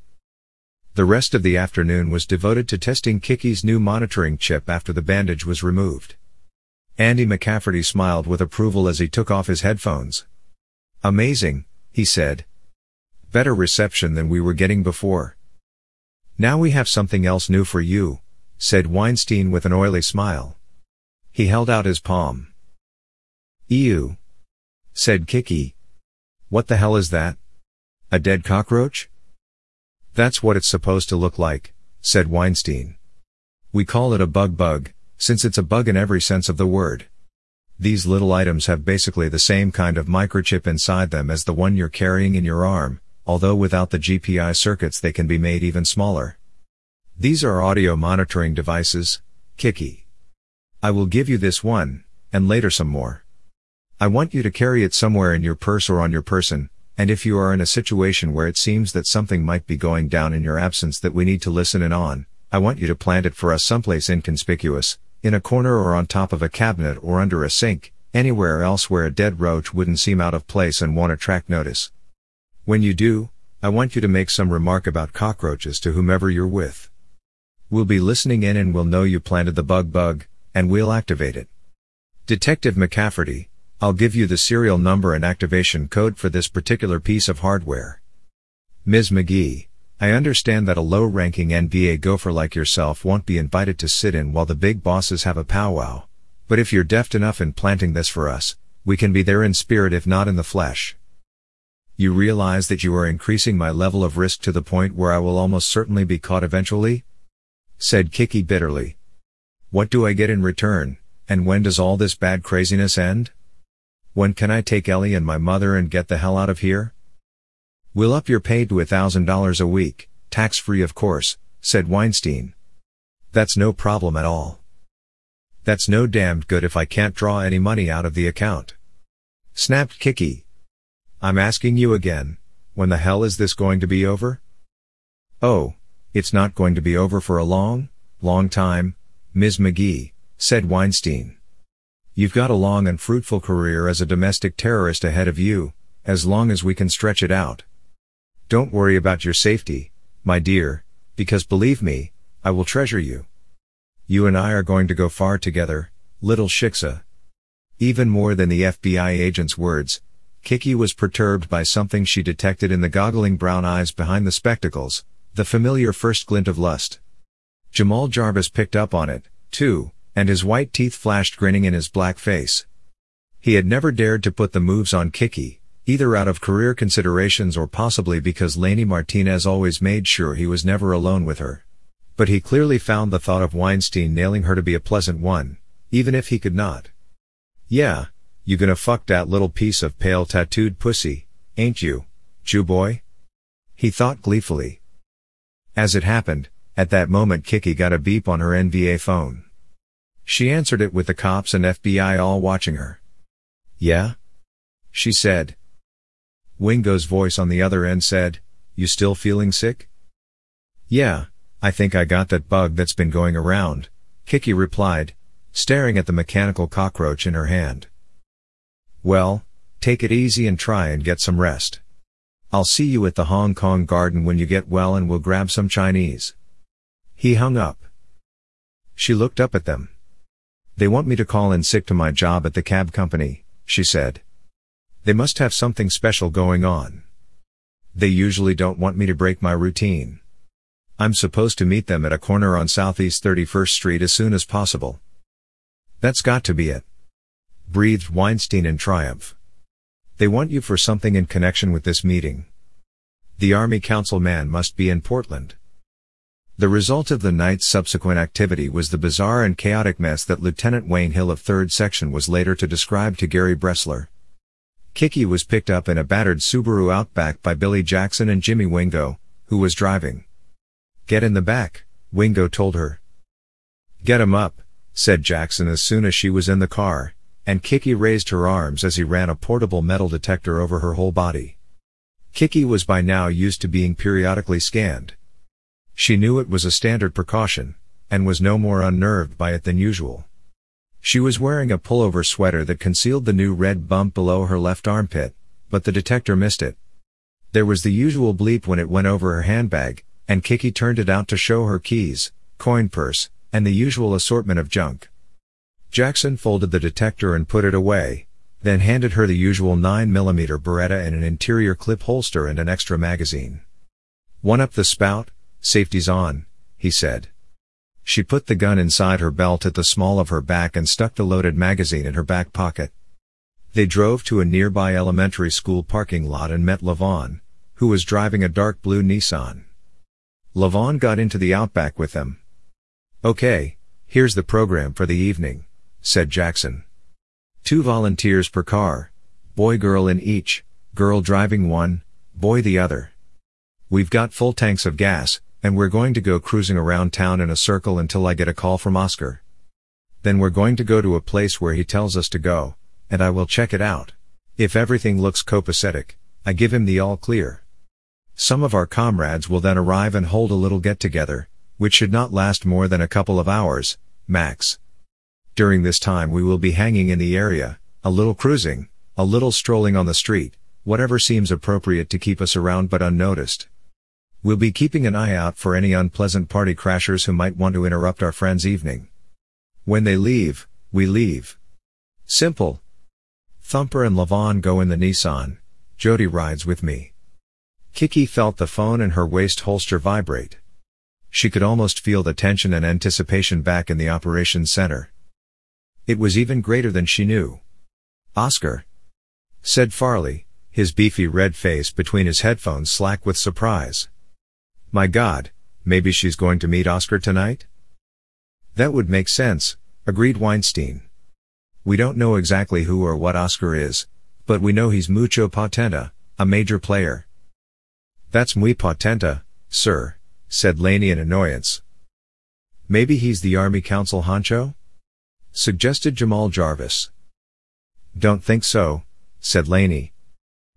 The rest of the afternoon was devoted to testing Kiki's new monitoring chip after the bandage was removed. Andy McCafferty smiled with approval as he took off his headphones. Amazing, he said. Better reception than we were getting before. Now we have something else new for you, said Weinstein with an oily smile. He held out his palm. Ew. said Kiki. What the hell is that? A dead cockroach? That's what it's supposed to look like, said Weinstein. We call it a bug bug, since it's a bug in every sense of the word. These little items have basically the same kind of microchip inside them as the one you're carrying in your arm, although without the GPI circuits they can be made even smaller. These are audio monitoring devices, Kiki. I will give you this one, and later some more. I want you to carry it somewhere in your purse or on your person, and if you are in a situation where it seems that something might be going down in your absence that we need to listen in on, I want you to plant it for us someplace inconspicuous, in a corner or on top of a cabinet or under a sink, anywhere else where a dead roach wouldn't seem out of place and won't attract notice. When you do, I want you to make some remark about cockroaches to whomever you're with. We'll be listening in and we'll know you planted the bug bug, and we'll activate it. Detective McCafferty, I'll give you the serial number and activation code for this particular piece of hardware. Ms. McGee, I understand that a low-ranking NVA gopher like yourself won't be invited to sit in while the big bosses have a powwow. But if you're deft enough in planting this for us, we can be there in spirit if not in the flesh. You realize that you are increasing my level of risk to the point where I will almost certainly be caught eventually? said Kiki bitterly. What do I get in return, and when does all this bad craziness end? When can I take Ellie and my mother and get the hell out of here? We'll up your pay to a thousand dollars a week, tax-free of course, said Weinstein. That's no problem at all. That's no damned good if I can't draw any money out of the account. Snapped Kiki. I'm asking you again, when the hell is this going to be over? Oh, it's not going to be over for a long, long time, Ms. McGee, said Weinstein. You've got a long and fruitful career as a domestic terrorist ahead of you, as long as we can stretch it out. Don't worry about your safety, my dear, because believe me, I will treasure you. You and I are going to go far together, little Shiksa. Even more than the FBI agent's words, Kiki was perturbed by something she detected in the goggling brown eyes behind the spectacles, the familiar first glint of lust. Jamal Jarvis picked up on it, too, and his white teeth flashed grinning in his black face. He had never dared to put the moves on Kiki, either out of career considerations or possibly because Laney Martinez always made sure he was never alone with her. But he clearly found the thought of Weinstein nailing her to be a pleasant one, even if he could not. Yeah, you gonna fuck that little piece of pale tattooed pussy, ain't you, Jew boy? He thought gleefully. As it happened, at that moment Kiki got a beep on her NVA phone. She answered it with the cops and FBI all watching her. Yeah? She said. Wingo's voice on the other end said, You still feeling sick? Yeah, I think I got that bug that's been going around, Kiki replied, staring at the mechanical cockroach in her hand. Well, take it easy and try and get some rest. I'll see you at the Hong Kong garden when you get well and we'll grab some Chinese. He hung up. She looked up at them. They want me to call in sick to my job at the cab company, she said. They must have something special going on. They usually don't want me to break my routine. I'm supposed to meet them at a corner on Southeast 31st Street as soon as possible. That's got to be it. Breathed Weinstein in triumph. They want you for something in connection with this meeting. The Army Council man must be in Portland. The result of the night's subsequent activity was the bizarre and chaotic mess that Lieutenant Wayne Hill of 3rd Section was later to describe to Gary Bressler. Kiki was picked up in a battered Subaru Outback by Billy Jackson and Jimmy Wingo, who was driving. Get in the back, Wingo told her. Get him up, said Jackson as soon as she was in the car, and Kiki raised her arms as he ran a portable metal detector over her whole body. Kiki was by now used to being periodically scanned. She knew it was a standard precaution, and was no more unnerved by it than usual. She was wearing a pullover sweater that concealed the new red bump below her left armpit, but the detector missed it. There was the usual bleep when it went over her handbag, and Kiki turned it out to show her keys, coin purse, and the usual assortment of junk. Jackson folded the detector and put it away, then handed her the usual 9mm Beretta and an interior clip holster and an extra magazine. One up the spout, safety's on, he said. She put the gun inside her belt at the small of her back and stuck the loaded magazine in her back pocket. They drove to a nearby elementary school parking lot and met Levon, who was driving a dark blue Nissan. Levon got into the Outback with them. Okay, here's the program for the evening said Jackson. Two volunteers per car, boy girl in each, girl driving one, boy the other. We've got full tanks of gas, and we're going to go cruising around town in a circle until I get a call from Oscar. Then we're going to go to a place where he tells us to go, and I will check it out. If everything looks copacetic, I give him the all clear. Some of our comrades will then arrive and hold a little get together, which should not last more than a couple of hours, max. During this time we will be hanging in the area, a little cruising, a little strolling on the street, whatever seems appropriate to keep us around but unnoticed. We'll be keeping an eye out for any unpleasant party crashers who might want to interrupt our friend's evening. When they leave, we leave. Simple. Thumper and Levon go in the Nissan, Jody rides with me. Kiki felt the phone in her waist holster vibrate. She could almost feel the tension and anticipation back in the operations center. It was even greater than she knew. Oscar. Said Farley, his beefy red face between his headphones slack with surprise. My god, maybe she's going to meet Oscar tonight? That would make sense, agreed Weinstein. We don't know exactly who or what Oscar is, but we know he's mucho potenta, a major player. That's muy potenta, sir, said Laney in annoyance. Maybe he's the Army Council honcho? Suggested Jamal Jarvis. Don't think so, said Laney.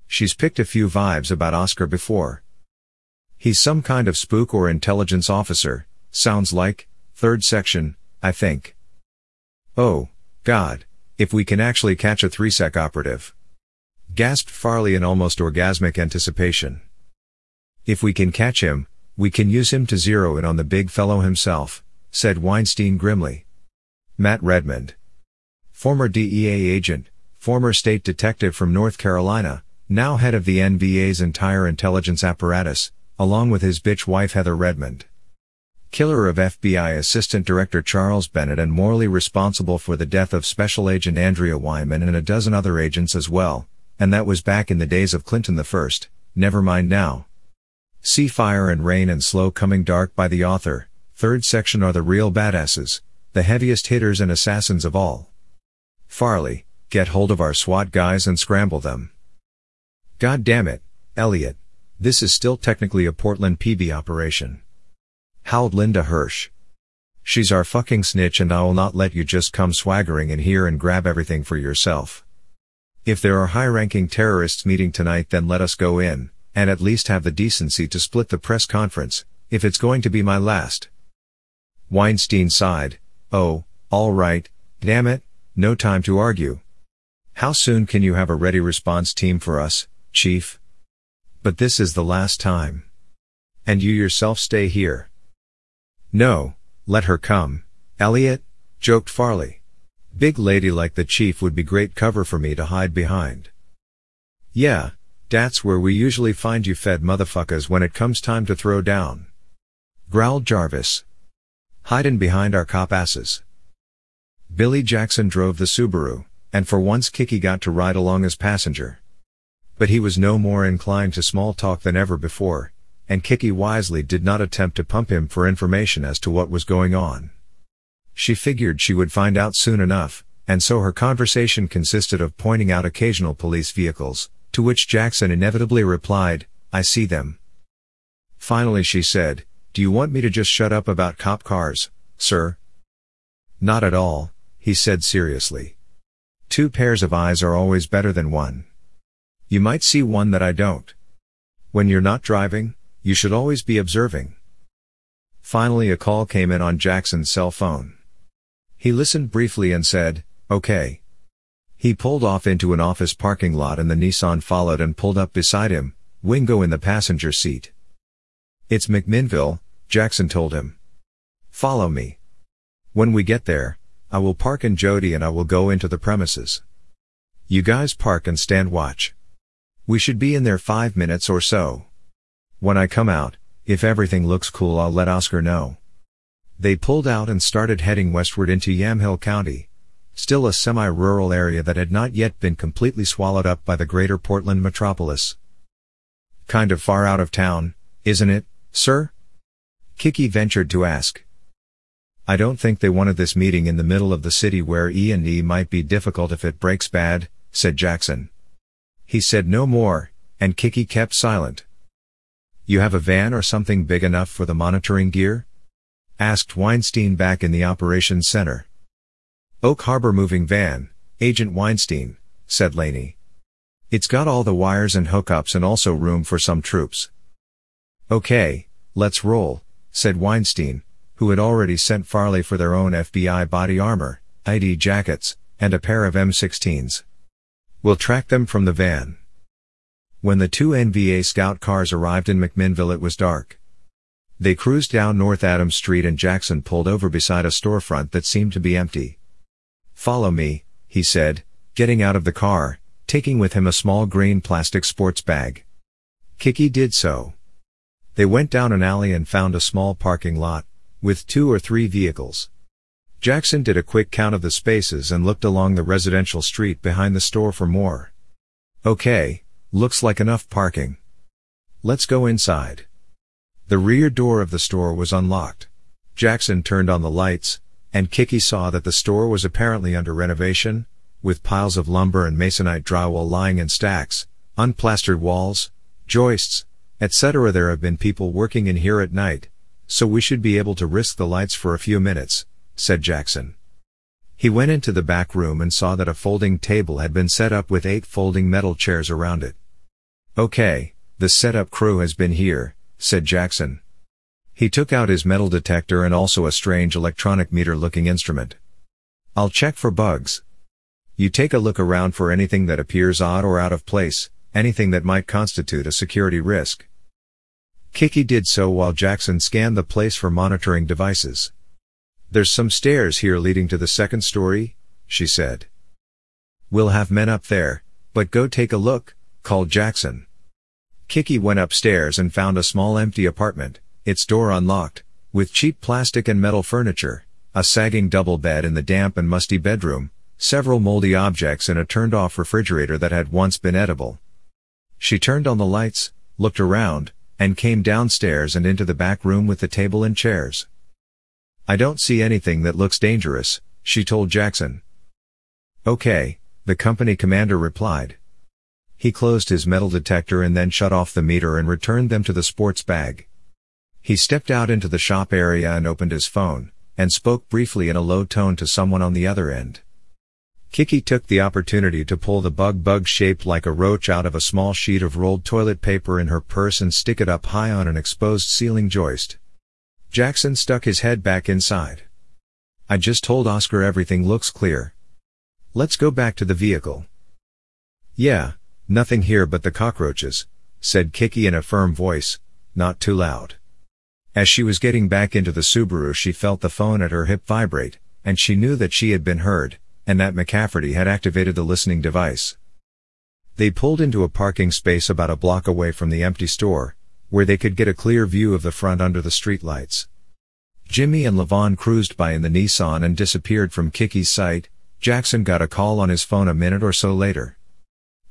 She's picked a few vibes about Oscar before. He's some kind of spook or intelligence officer, sounds like, third section, I think. Oh, God, if we can actually catch a 3-sec operative. Gasped Farley in almost orgasmic anticipation. If we can catch him, we can use him to zero in on the big fellow himself, said Weinstein grimly. Matt Redmond. Former DEA agent, former state detective from North Carolina, now head of the NVA's entire intelligence apparatus, along with his bitch wife Heather Redmond killer of FBI Assistant Director Charles Bennett and morally responsible for the death of Special Agent Andrea Wyman and a dozen other agents as well, and that was back in the days of Clinton First, never mind now. See Fire and Rain and Slow Coming Dark by the author, third section are the real badasses, the heaviest hitters and assassins of all. Farley, get hold of our SWAT guys and scramble them. God damn it, Elliot. This is still technically a Portland PD operation howled Linda Hirsch. She's our fucking snitch and I will not let you just come swaggering in here and grab everything for yourself. If there are high-ranking terrorists meeting tonight then let us go in, and at least have the decency to split the press conference, if it's going to be my last. Weinstein sighed, oh, all right, damn it, no time to argue. How soon can you have a ready response team for us, Chief? But this is the last time. And you yourself stay here. No, let her come, Elliot, joked Farley. Big lady like the chief would be great cover for me to hide behind. Yeah, that's where we usually find you fed motherfuckers when it comes time to throw down. Growled Jarvis. Hidin' behind our cop asses. Billy Jackson drove the Subaru, and for once Kiki got to ride along as passenger. But he was no more inclined to small talk than ever before, and Kiki wisely did not attempt to pump him for information as to what was going on. She figured she would find out soon enough, and so her conversation consisted of pointing out occasional police vehicles, to which Jackson inevitably replied, I see them. Finally she said, Do you want me to just shut up about cop cars, sir? Not at all, he said seriously. Two pairs of eyes are always better than one. You might see one that I don't. When you're not driving, you should always be observing. Finally a call came in on Jackson's cell phone. He listened briefly and said, okay. He pulled off into an office parking lot and the Nissan followed and pulled up beside him, Wingo in the passenger seat. It's McMinnville, Jackson told him. Follow me. When we get there, I will park in Jody and I will go into the premises. You guys park and stand watch. We should be in there five minutes or so. When I come out, if everything looks cool I'll let Oscar know. They pulled out and started heading westward into Yamhill County, still a semi-rural area that had not yet been completely swallowed up by the greater Portland metropolis. Kind of far out of town, isn't it, sir? Kiki ventured to ask. I don't think they wanted this meeting in the middle of the city where E&E might be difficult if it breaks bad, said Jackson. He said no more, and Kiki kept silent. You have a van or something big enough for the monitoring gear? Asked Weinstein back in the operations center. Oak Harbor moving van, Agent Weinstein, said Laney. It's got all the wires and hookups and also room for some troops. Okay, let's roll, said Weinstein, who had already sent Farley for their own FBI body armor, ID jackets, and a pair of M16s. We'll track them from the van. When the two NVA scout cars arrived in McMinnville it was dark. They cruised down North Adams Street and Jackson pulled over beside a storefront that seemed to be empty. Follow me, he said, getting out of the car, taking with him a small green plastic sports bag. Kiki did so. They went down an alley and found a small parking lot, with two or three vehicles. Jackson did a quick count of the spaces and looked along the residential street behind the store for more. Okay, Looks like enough parking. Let's go inside. The rear door of the store was unlocked. Jackson turned on the lights, and Kiki saw that the store was apparently under renovation, with piles of lumber and masonite drywall lying in stacks, unplastered walls, joists, etc. There have been people working in here at night, so we should be able to risk the lights for a few minutes, said Jackson. He went into the back room and saw that a folding table had been set up with eight folding metal chairs around it. Okay, the setup crew has been here, said Jackson. He took out his metal detector and also a strange electronic meter looking instrument. I'll check for bugs. You take a look around for anything that appears odd or out of place, anything that might constitute a security risk. Kiki did so while Jackson scanned the place for monitoring devices. There's some stairs here leading to the second story, she said. We'll have men up there, but go take a look, called Jackson. Kiki went upstairs and found a small empty apartment, its door unlocked, with cheap plastic and metal furniture, a sagging double bed in the damp and musty bedroom, several moldy objects and a turned-off refrigerator that had once been edible. She turned on the lights, looked around, and came downstairs and into the back room with the table and chairs. I don't see anything that looks dangerous, she told Jackson. Okay, the company commander replied. He closed his metal detector and then shut off the meter and returned them to the sports bag. He stepped out into the shop area and opened his phone, and spoke briefly in a low tone to someone on the other end. Kiki took the opportunity to pull the bug bug shaped like a roach out of a small sheet of rolled toilet paper in her purse and stick it up high on an exposed ceiling joist. Jackson stuck his head back inside. I just told Oscar everything looks clear. Let's go back to the vehicle. Yeah, nothing here but the cockroaches, said Kiki in a firm voice, not too loud. As she was getting back into the Subaru she felt the phone at her hip vibrate, and she knew that she had been heard, and that McCafferty had activated the listening device. They pulled into a parking space about a block away from the empty store, where they could get a clear view of the front under the streetlights. Jimmy and Levon cruised by in the Nissan and disappeared from Kiki's sight. Jackson got a call on his phone a minute or so later.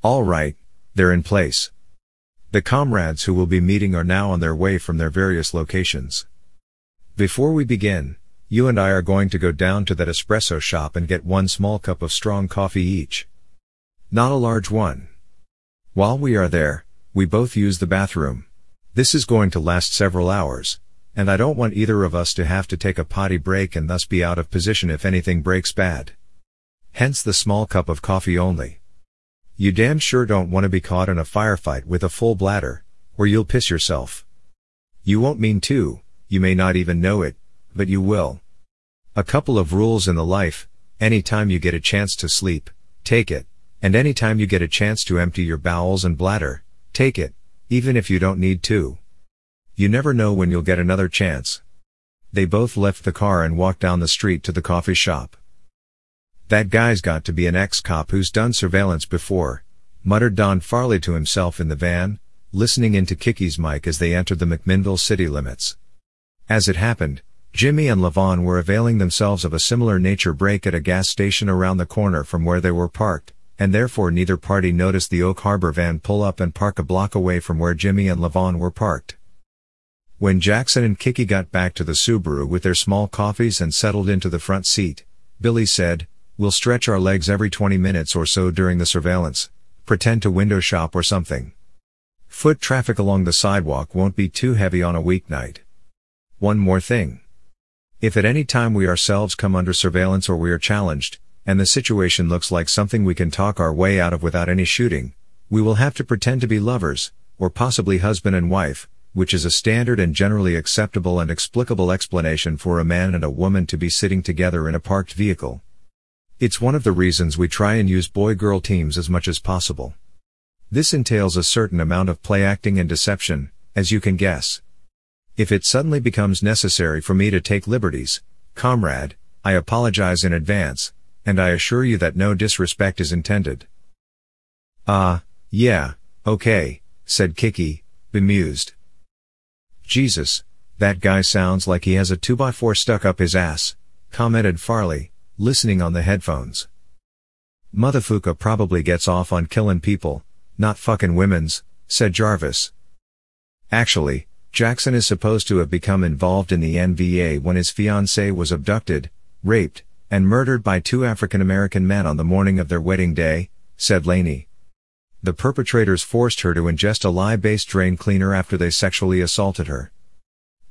All right, they're in place. The comrades who will be meeting are now on their way from their various locations. Before we begin, you and I are going to go down to that espresso shop and get one small cup of strong coffee each. Not a large one. While we are there, we both use the bathroom. This is going to last several hours, and I don't want either of us to have to take a potty break and thus be out of position if anything breaks bad. Hence the small cup of coffee only. You damn sure don't want to be caught in a firefight with a full bladder, or you'll piss yourself. You won't mean to, you may not even know it, but you will. A couple of rules in the life, anytime you get a chance to sleep, take it, and anytime you get a chance to empty your bowels and bladder, take it even if you don't need to. You never know when you'll get another chance. They both left the car and walked down the street to the coffee shop. That guy's got to be an ex-cop who's done surveillance before, muttered Don Farley to himself in the van, listening into Kiki's mic as they entered the McMinnville city limits. As it happened, Jimmy and Levon were availing themselves of a similar nature break at a gas station around the corner from where they were parked and therefore neither party noticed the Oak Harbor van pull up and park a block away from where Jimmy and Levon were parked. When Jackson and Kiki got back to the Subaru with their small coffees and settled into the front seat, Billy said, We'll stretch our legs every 20 minutes or so during the surveillance, pretend to window shop or something. Foot traffic along the sidewalk won't be too heavy on a weeknight. One more thing. If at any time we ourselves come under surveillance or we are challenged, and the situation looks like something we can talk our way out of without any shooting, we will have to pretend to be lovers, or possibly husband and wife, which is a standard and generally acceptable and explicable explanation for a man and a woman to be sitting together in a parked vehicle. It's one of the reasons we try and use boy-girl teams as much as possible. This entails a certain amount of play acting and deception, as you can guess. If it suddenly becomes necessary for me to take liberties, comrade, I apologize in advance, and I assure you that no disrespect is intended. Ah, uh, yeah, okay, said Kiki, bemused. Jesus, that guy sounds like he has a 2x4 stuck up his ass, commented Farley, listening on the headphones. Motherfucker probably gets off on killin' people, not fucking women's, said Jarvis. Actually, Jackson is supposed to have become involved in the NVA when his fiancée was abducted, raped, and murdered by two African American men on the morning of their wedding day, said Laney. The perpetrators forced her to ingest a lye-based drain cleaner after they sexually assaulted her.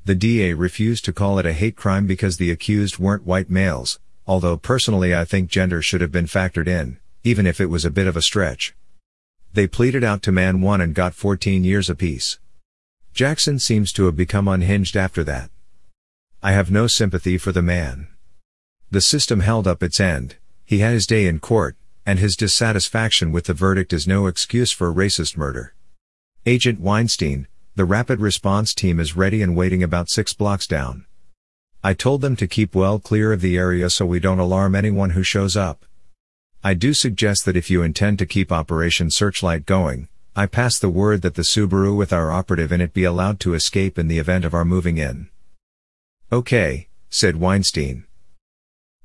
The DA refused to call it a hate crime because the accused weren't white males, although personally I think gender should have been factored in, even if it was a bit of a stretch. They pleaded out to man one and got 14 years apiece. Jackson seems to have become unhinged after that. I have no sympathy for the man. The system held up its end, he had his day in court, and his dissatisfaction with the verdict is no excuse for racist murder. Agent Weinstein, the rapid response team is ready and waiting about six blocks down. I told them to keep well clear of the area so we don't alarm anyone who shows up. I do suggest that if you intend to keep Operation Searchlight going, I pass the word that the Subaru with our operative in it be allowed to escape in the event of our moving in. Okay, said Weinstein.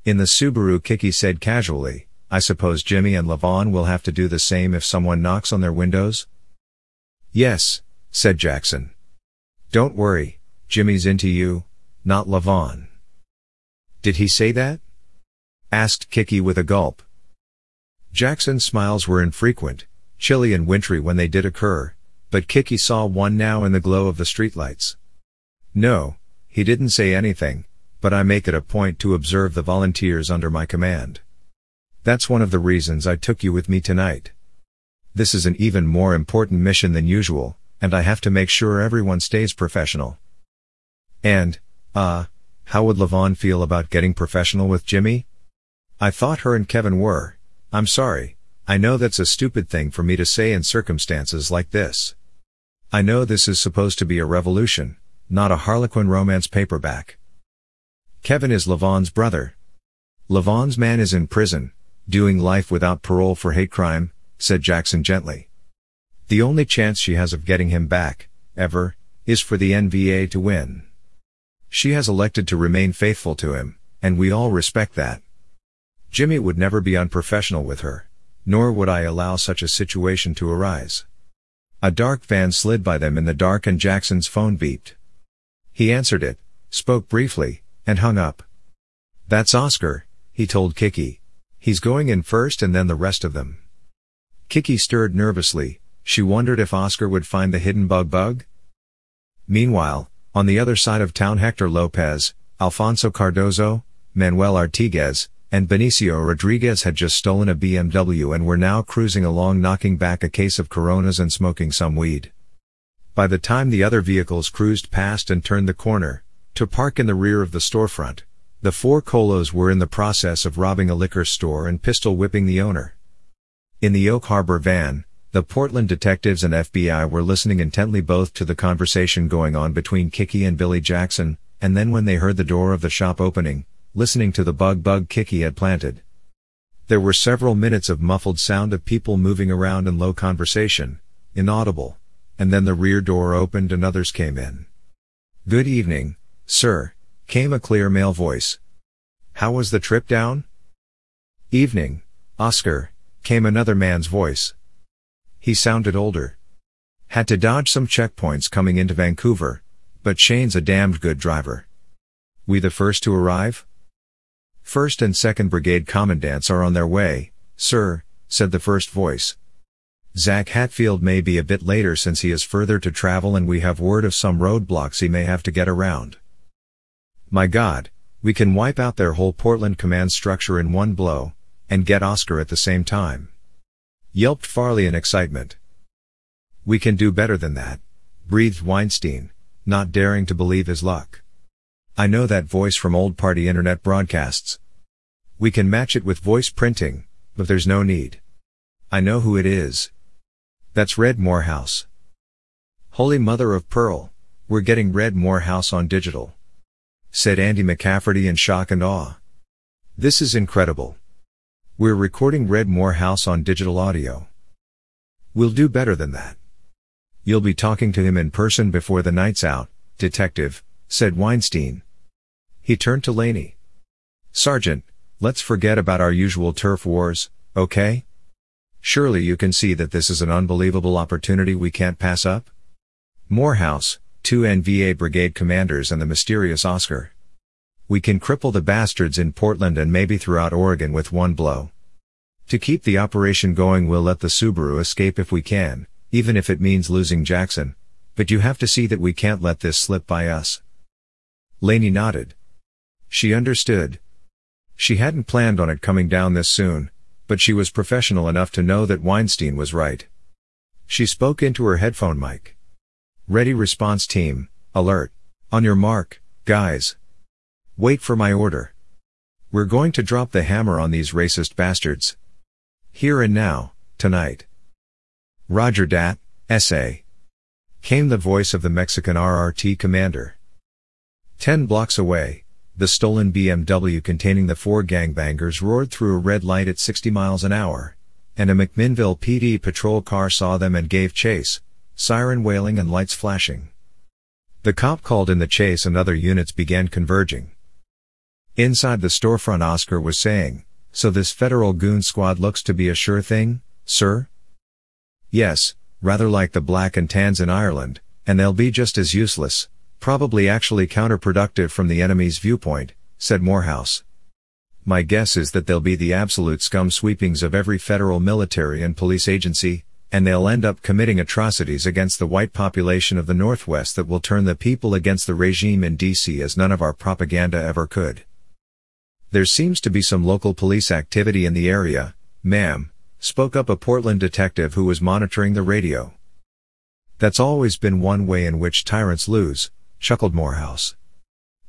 In the Subaru Kiki said casually, I suppose Jimmy and Levon will have to do the same if someone knocks on their windows? Yes, said Jackson. Don't worry, Jimmy's into you, not Levon. Did he say that? asked Kiki with a gulp. Jackson's smiles were infrequent, chilly and wintry when they did occur, but Kiki saw one now in the glow of the streetlights. No, he didn't say anything, but I make it a point to observe the volunteers under my command. That's one of the reasons I took you with me tonight. This is an even more important mission than usual, and I have to make sure everyone stays professional. And, uh, how would Levon feel about getting professional with Jimmy? I thought her and Kevin were. I'm sorry, I know that's a stupid thing for me to say in circumstances like this. I know this is supposed to be a revolution, not a Harlequin romance paperback. Kevin is Levon's brother. Levon's man is in prison, doing life without parole for hate crime, said Jackson gently. The only chance she has of getting him back, ever, is for the NVA to win. She has elected to remain faithful to him, and we all respect that. Jimmy would never be unprofessional with her, nor would I allow such a situation to arise. A dark van slid by them in the dark and Jackson's phone beeped. He answered it, spoke briefly, and hung up. That's Oscar, he told Kiki, He's going in first and then the rest of them. Kiki stirred nervously, she wondered if Oscar would find the hidden bug bug? Meanwhile, on the other side of town Hector Lopez, Alfonso Cardozo, Manuel Artiguez, and Benicio Rodriguez had just stolen a BMW and were now cruising along knocking back a case of Coronas and smoking some weed. By the time the other vehicles cruised past and turned the corner, to park in the rear of the storefront, the four Colos were in the process of robbing a liquor store and pistol whipping the owner. In the Oak Harbor van, the Portland detectives and FBI were listening intently both to the conversation going on between Kiki and Billy Jackson, and then when they heard the door of the shop opening, listening to the bug bug Kiki had planted. There were several minutes of muffled sound of people moving around and low conversation, inaudible, and then the rear door opened and others came in. Good evening, sir, came a clear male voice. How was the trip down? Evening, Oscar, came another man's voice. He sounded older. Had to dodge some checkpoints coming into Vancouver, but Shane's a damned good driver. We the first to arrive? First and second brigade commandants are on their way, sir, said the first voice. Zach Hatfield may be a bit later since he is further to travel and we have word of some roadblocks he may have to get around. My god, we can wipe out their whole Portland command structure in one blow, and get Oscar at the same time. Yelped Farley in excitement. We can do better than that, breathed Weinstein, not daring to believe his luck. I know that voice from old party internet broadcasts. We can match it with voice printing, but there's no need. I know who it is. That's Red Morehouse. Holy Mother of Pearl, we're getting Red Morehouse on digital said Andy McCafferty in shock and awe. This is incredible. We're recording Red Morehouse on digital audio. We'll do better than that. You'll be talking to him in person before the night's out, detective, said Weinstein. He turned to Laney. Sergeant, let's forget about our usual turf wars, okay? Surely you can see that this is an unbelievable opportunity we can't pass up? Morehouse, two NVA brigade commanders and the mysterious Oscar. We can cripple the bastards in Portland and maybe throughout Oregon with one blow. To keep the operation going we'll let the Subaru escape if we can, even if it means losing Jackson, but you have to see that we can't let this slip by us. Laney nodded. She understood. She hadn't planned on it coming down this soon, but she was professional enough to know that Weinstein was right. She spoke into her headphone mic. Ready response team, alert. On your mark, guys. Wait for my order. We're going to drop the hammer on these racist bastards. Here and now, tonight. Roger dat, SA. Came the voice of the Mexican RRT commander. Ten blocks away, the stolen BMW containing the four gangbangers roared through a red light at 60 miles an hour, and a McMinnville PD patrol car saw them and gave chase, siren wailing and lights flashing. The cop called in the chase and other units began converging. Inside the storefront Oscar was saying, so this federal goon squad looks to be a sure thing, sir? Yes, rather like the black and tans in Ireland, and they'll be just as useless, Probably actually counterproductive from the enemy's viewpoint, said Morehouse. My guess is that they'll be the absolute scum sweepings of every federal military and police agency, and they'll end up committing atrocities against the white population of the Northwest that will turn the people against the regime in DC as none of our propaganda ever could. There seems to be some local police activity in the area, ma'am, spoke up a Portland detective who was monitoring the radio. That's always been one way in which tyrants lose, chuckled Morehouse.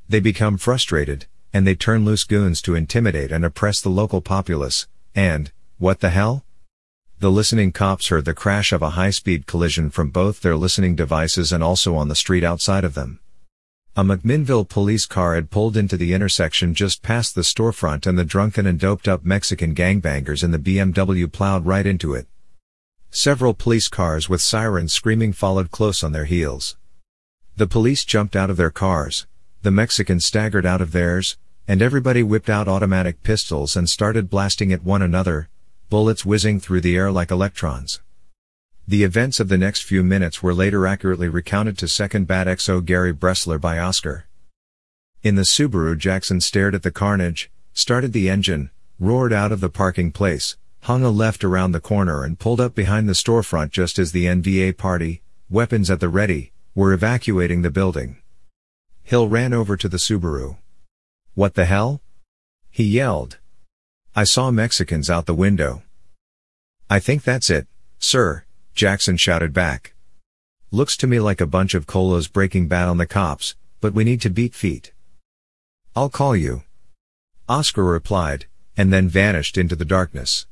They become frustrated, and they turn loose goons to intimidate and oppress the local populace, and, what the hell? The listening cops heard the crash of a high-speed collision from both their listening devices and also on the street outside of them. A McMinnville police car had pulled into the intersection just past the storefront and the drunken and doped up Mexican gangbangers in the BMW plowed right into it. Several police cars with sirens screaming followed close on their heels. The police jumped out of their cars, the Mexicans staggered out of theirs, and everybody whipped out automatic pistols and started blasting at one another, bullets whizzing through the air like electrons. The events of the next few minutes were later accurately recounted to second bat XO Gary Bressler by Oscar. In the Subaru Jackson stared at the carnage, started the engine, roared out of the parking place, hung a left around the corner and pulled up behind the storefront just as the NVA party, weapons at the ready, were evacuating the building. Hill ran over to the Subaru. What the hell? He yelled. I saw Mexicans out the window. I think that's it, sir, Jackson shouted back. Looks to me like a bunch of colos breaking bad on the cops, but we need to beat feet. I'll call you. Oscar replied, and then vanished into the darkness.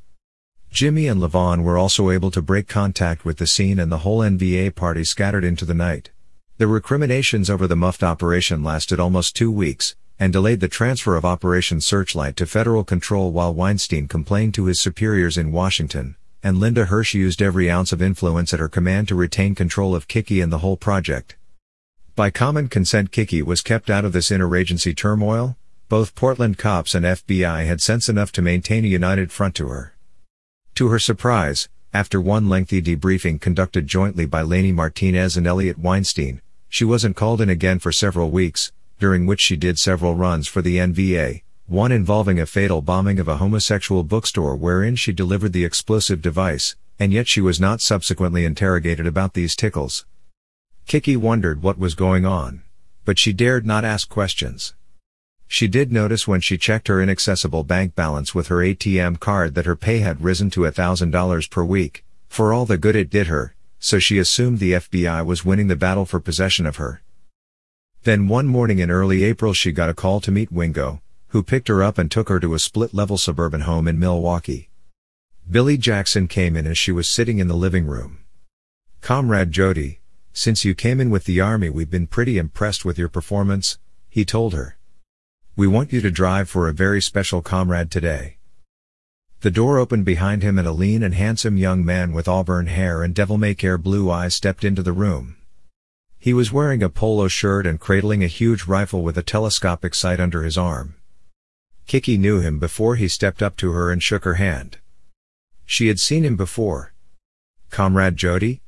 Jimmy and Levon were also able to break contact with the scene and the whole NVA party scattered into the night. The recriminations over the muffed operation lasted almost two weeks, and delayed the transfer of Operation Searchlight to federal control while Weinstein complained to his superiors in Washington, and Linda Hirsch used every ounce of influence at her command to retain control of Kiki and the whole project. By common consent Kiki was kept out of this interagency turmoil, both Portland cops and FBI had sense enough to maintain a united front to her. To her surprise, after one lengthy debriefing conducted jointly by Laney Martinez and Elliot Weinstein, she wasn't called in again for several weeks, during which she did several runs for the NVA, one involving a fatal bombing of a homosexual bookstore wherein she delivered the explosive device, and yet she was not subsequently interrogated about these tickles. Kiki wondered what was going on, but she dared not ask questions. She did notice when she checked her inaccessible bank balance with her ATM card that her pay had risen to $1,000 per week, for all the good it did her, so she assumed the FBI was winning the battle for possession of her. Then one morning in early April she got a call to meet Wingo, who picked her up and took her to a split-level suburban home in Milwaukie. Billy Jackson came in as she was sitting in the living room. Comrade Jody, since you came in with the army we've been pretty impressed with your performance, he told her. We want you to drive for a very special comrade today. The door opened behind him and a lean and handsome young man with auburn hair and devil-may-care blue eyes stepped into the room. He was wearing a polo shirt and cradling a huge rifle with a telescopic sight under his arm. Kiki knew him before he stepped up to her and shook her hand. She had seen him before. Comrade Jody?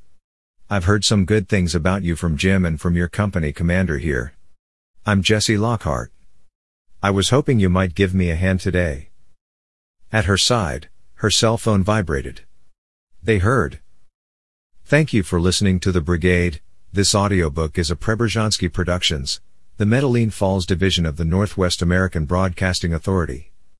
I've heard some good things about you from Jim and from your company commander here. I'm Jesse Lockhart. I was hoping you might give me a hand today. At her side, her cell phone vibrated. They heard. Thank you for listening to The Brigade. This audiobook is a Preobrazhensky Productions, the Medellin Falls division of the Northwest American Broadcasting Authority.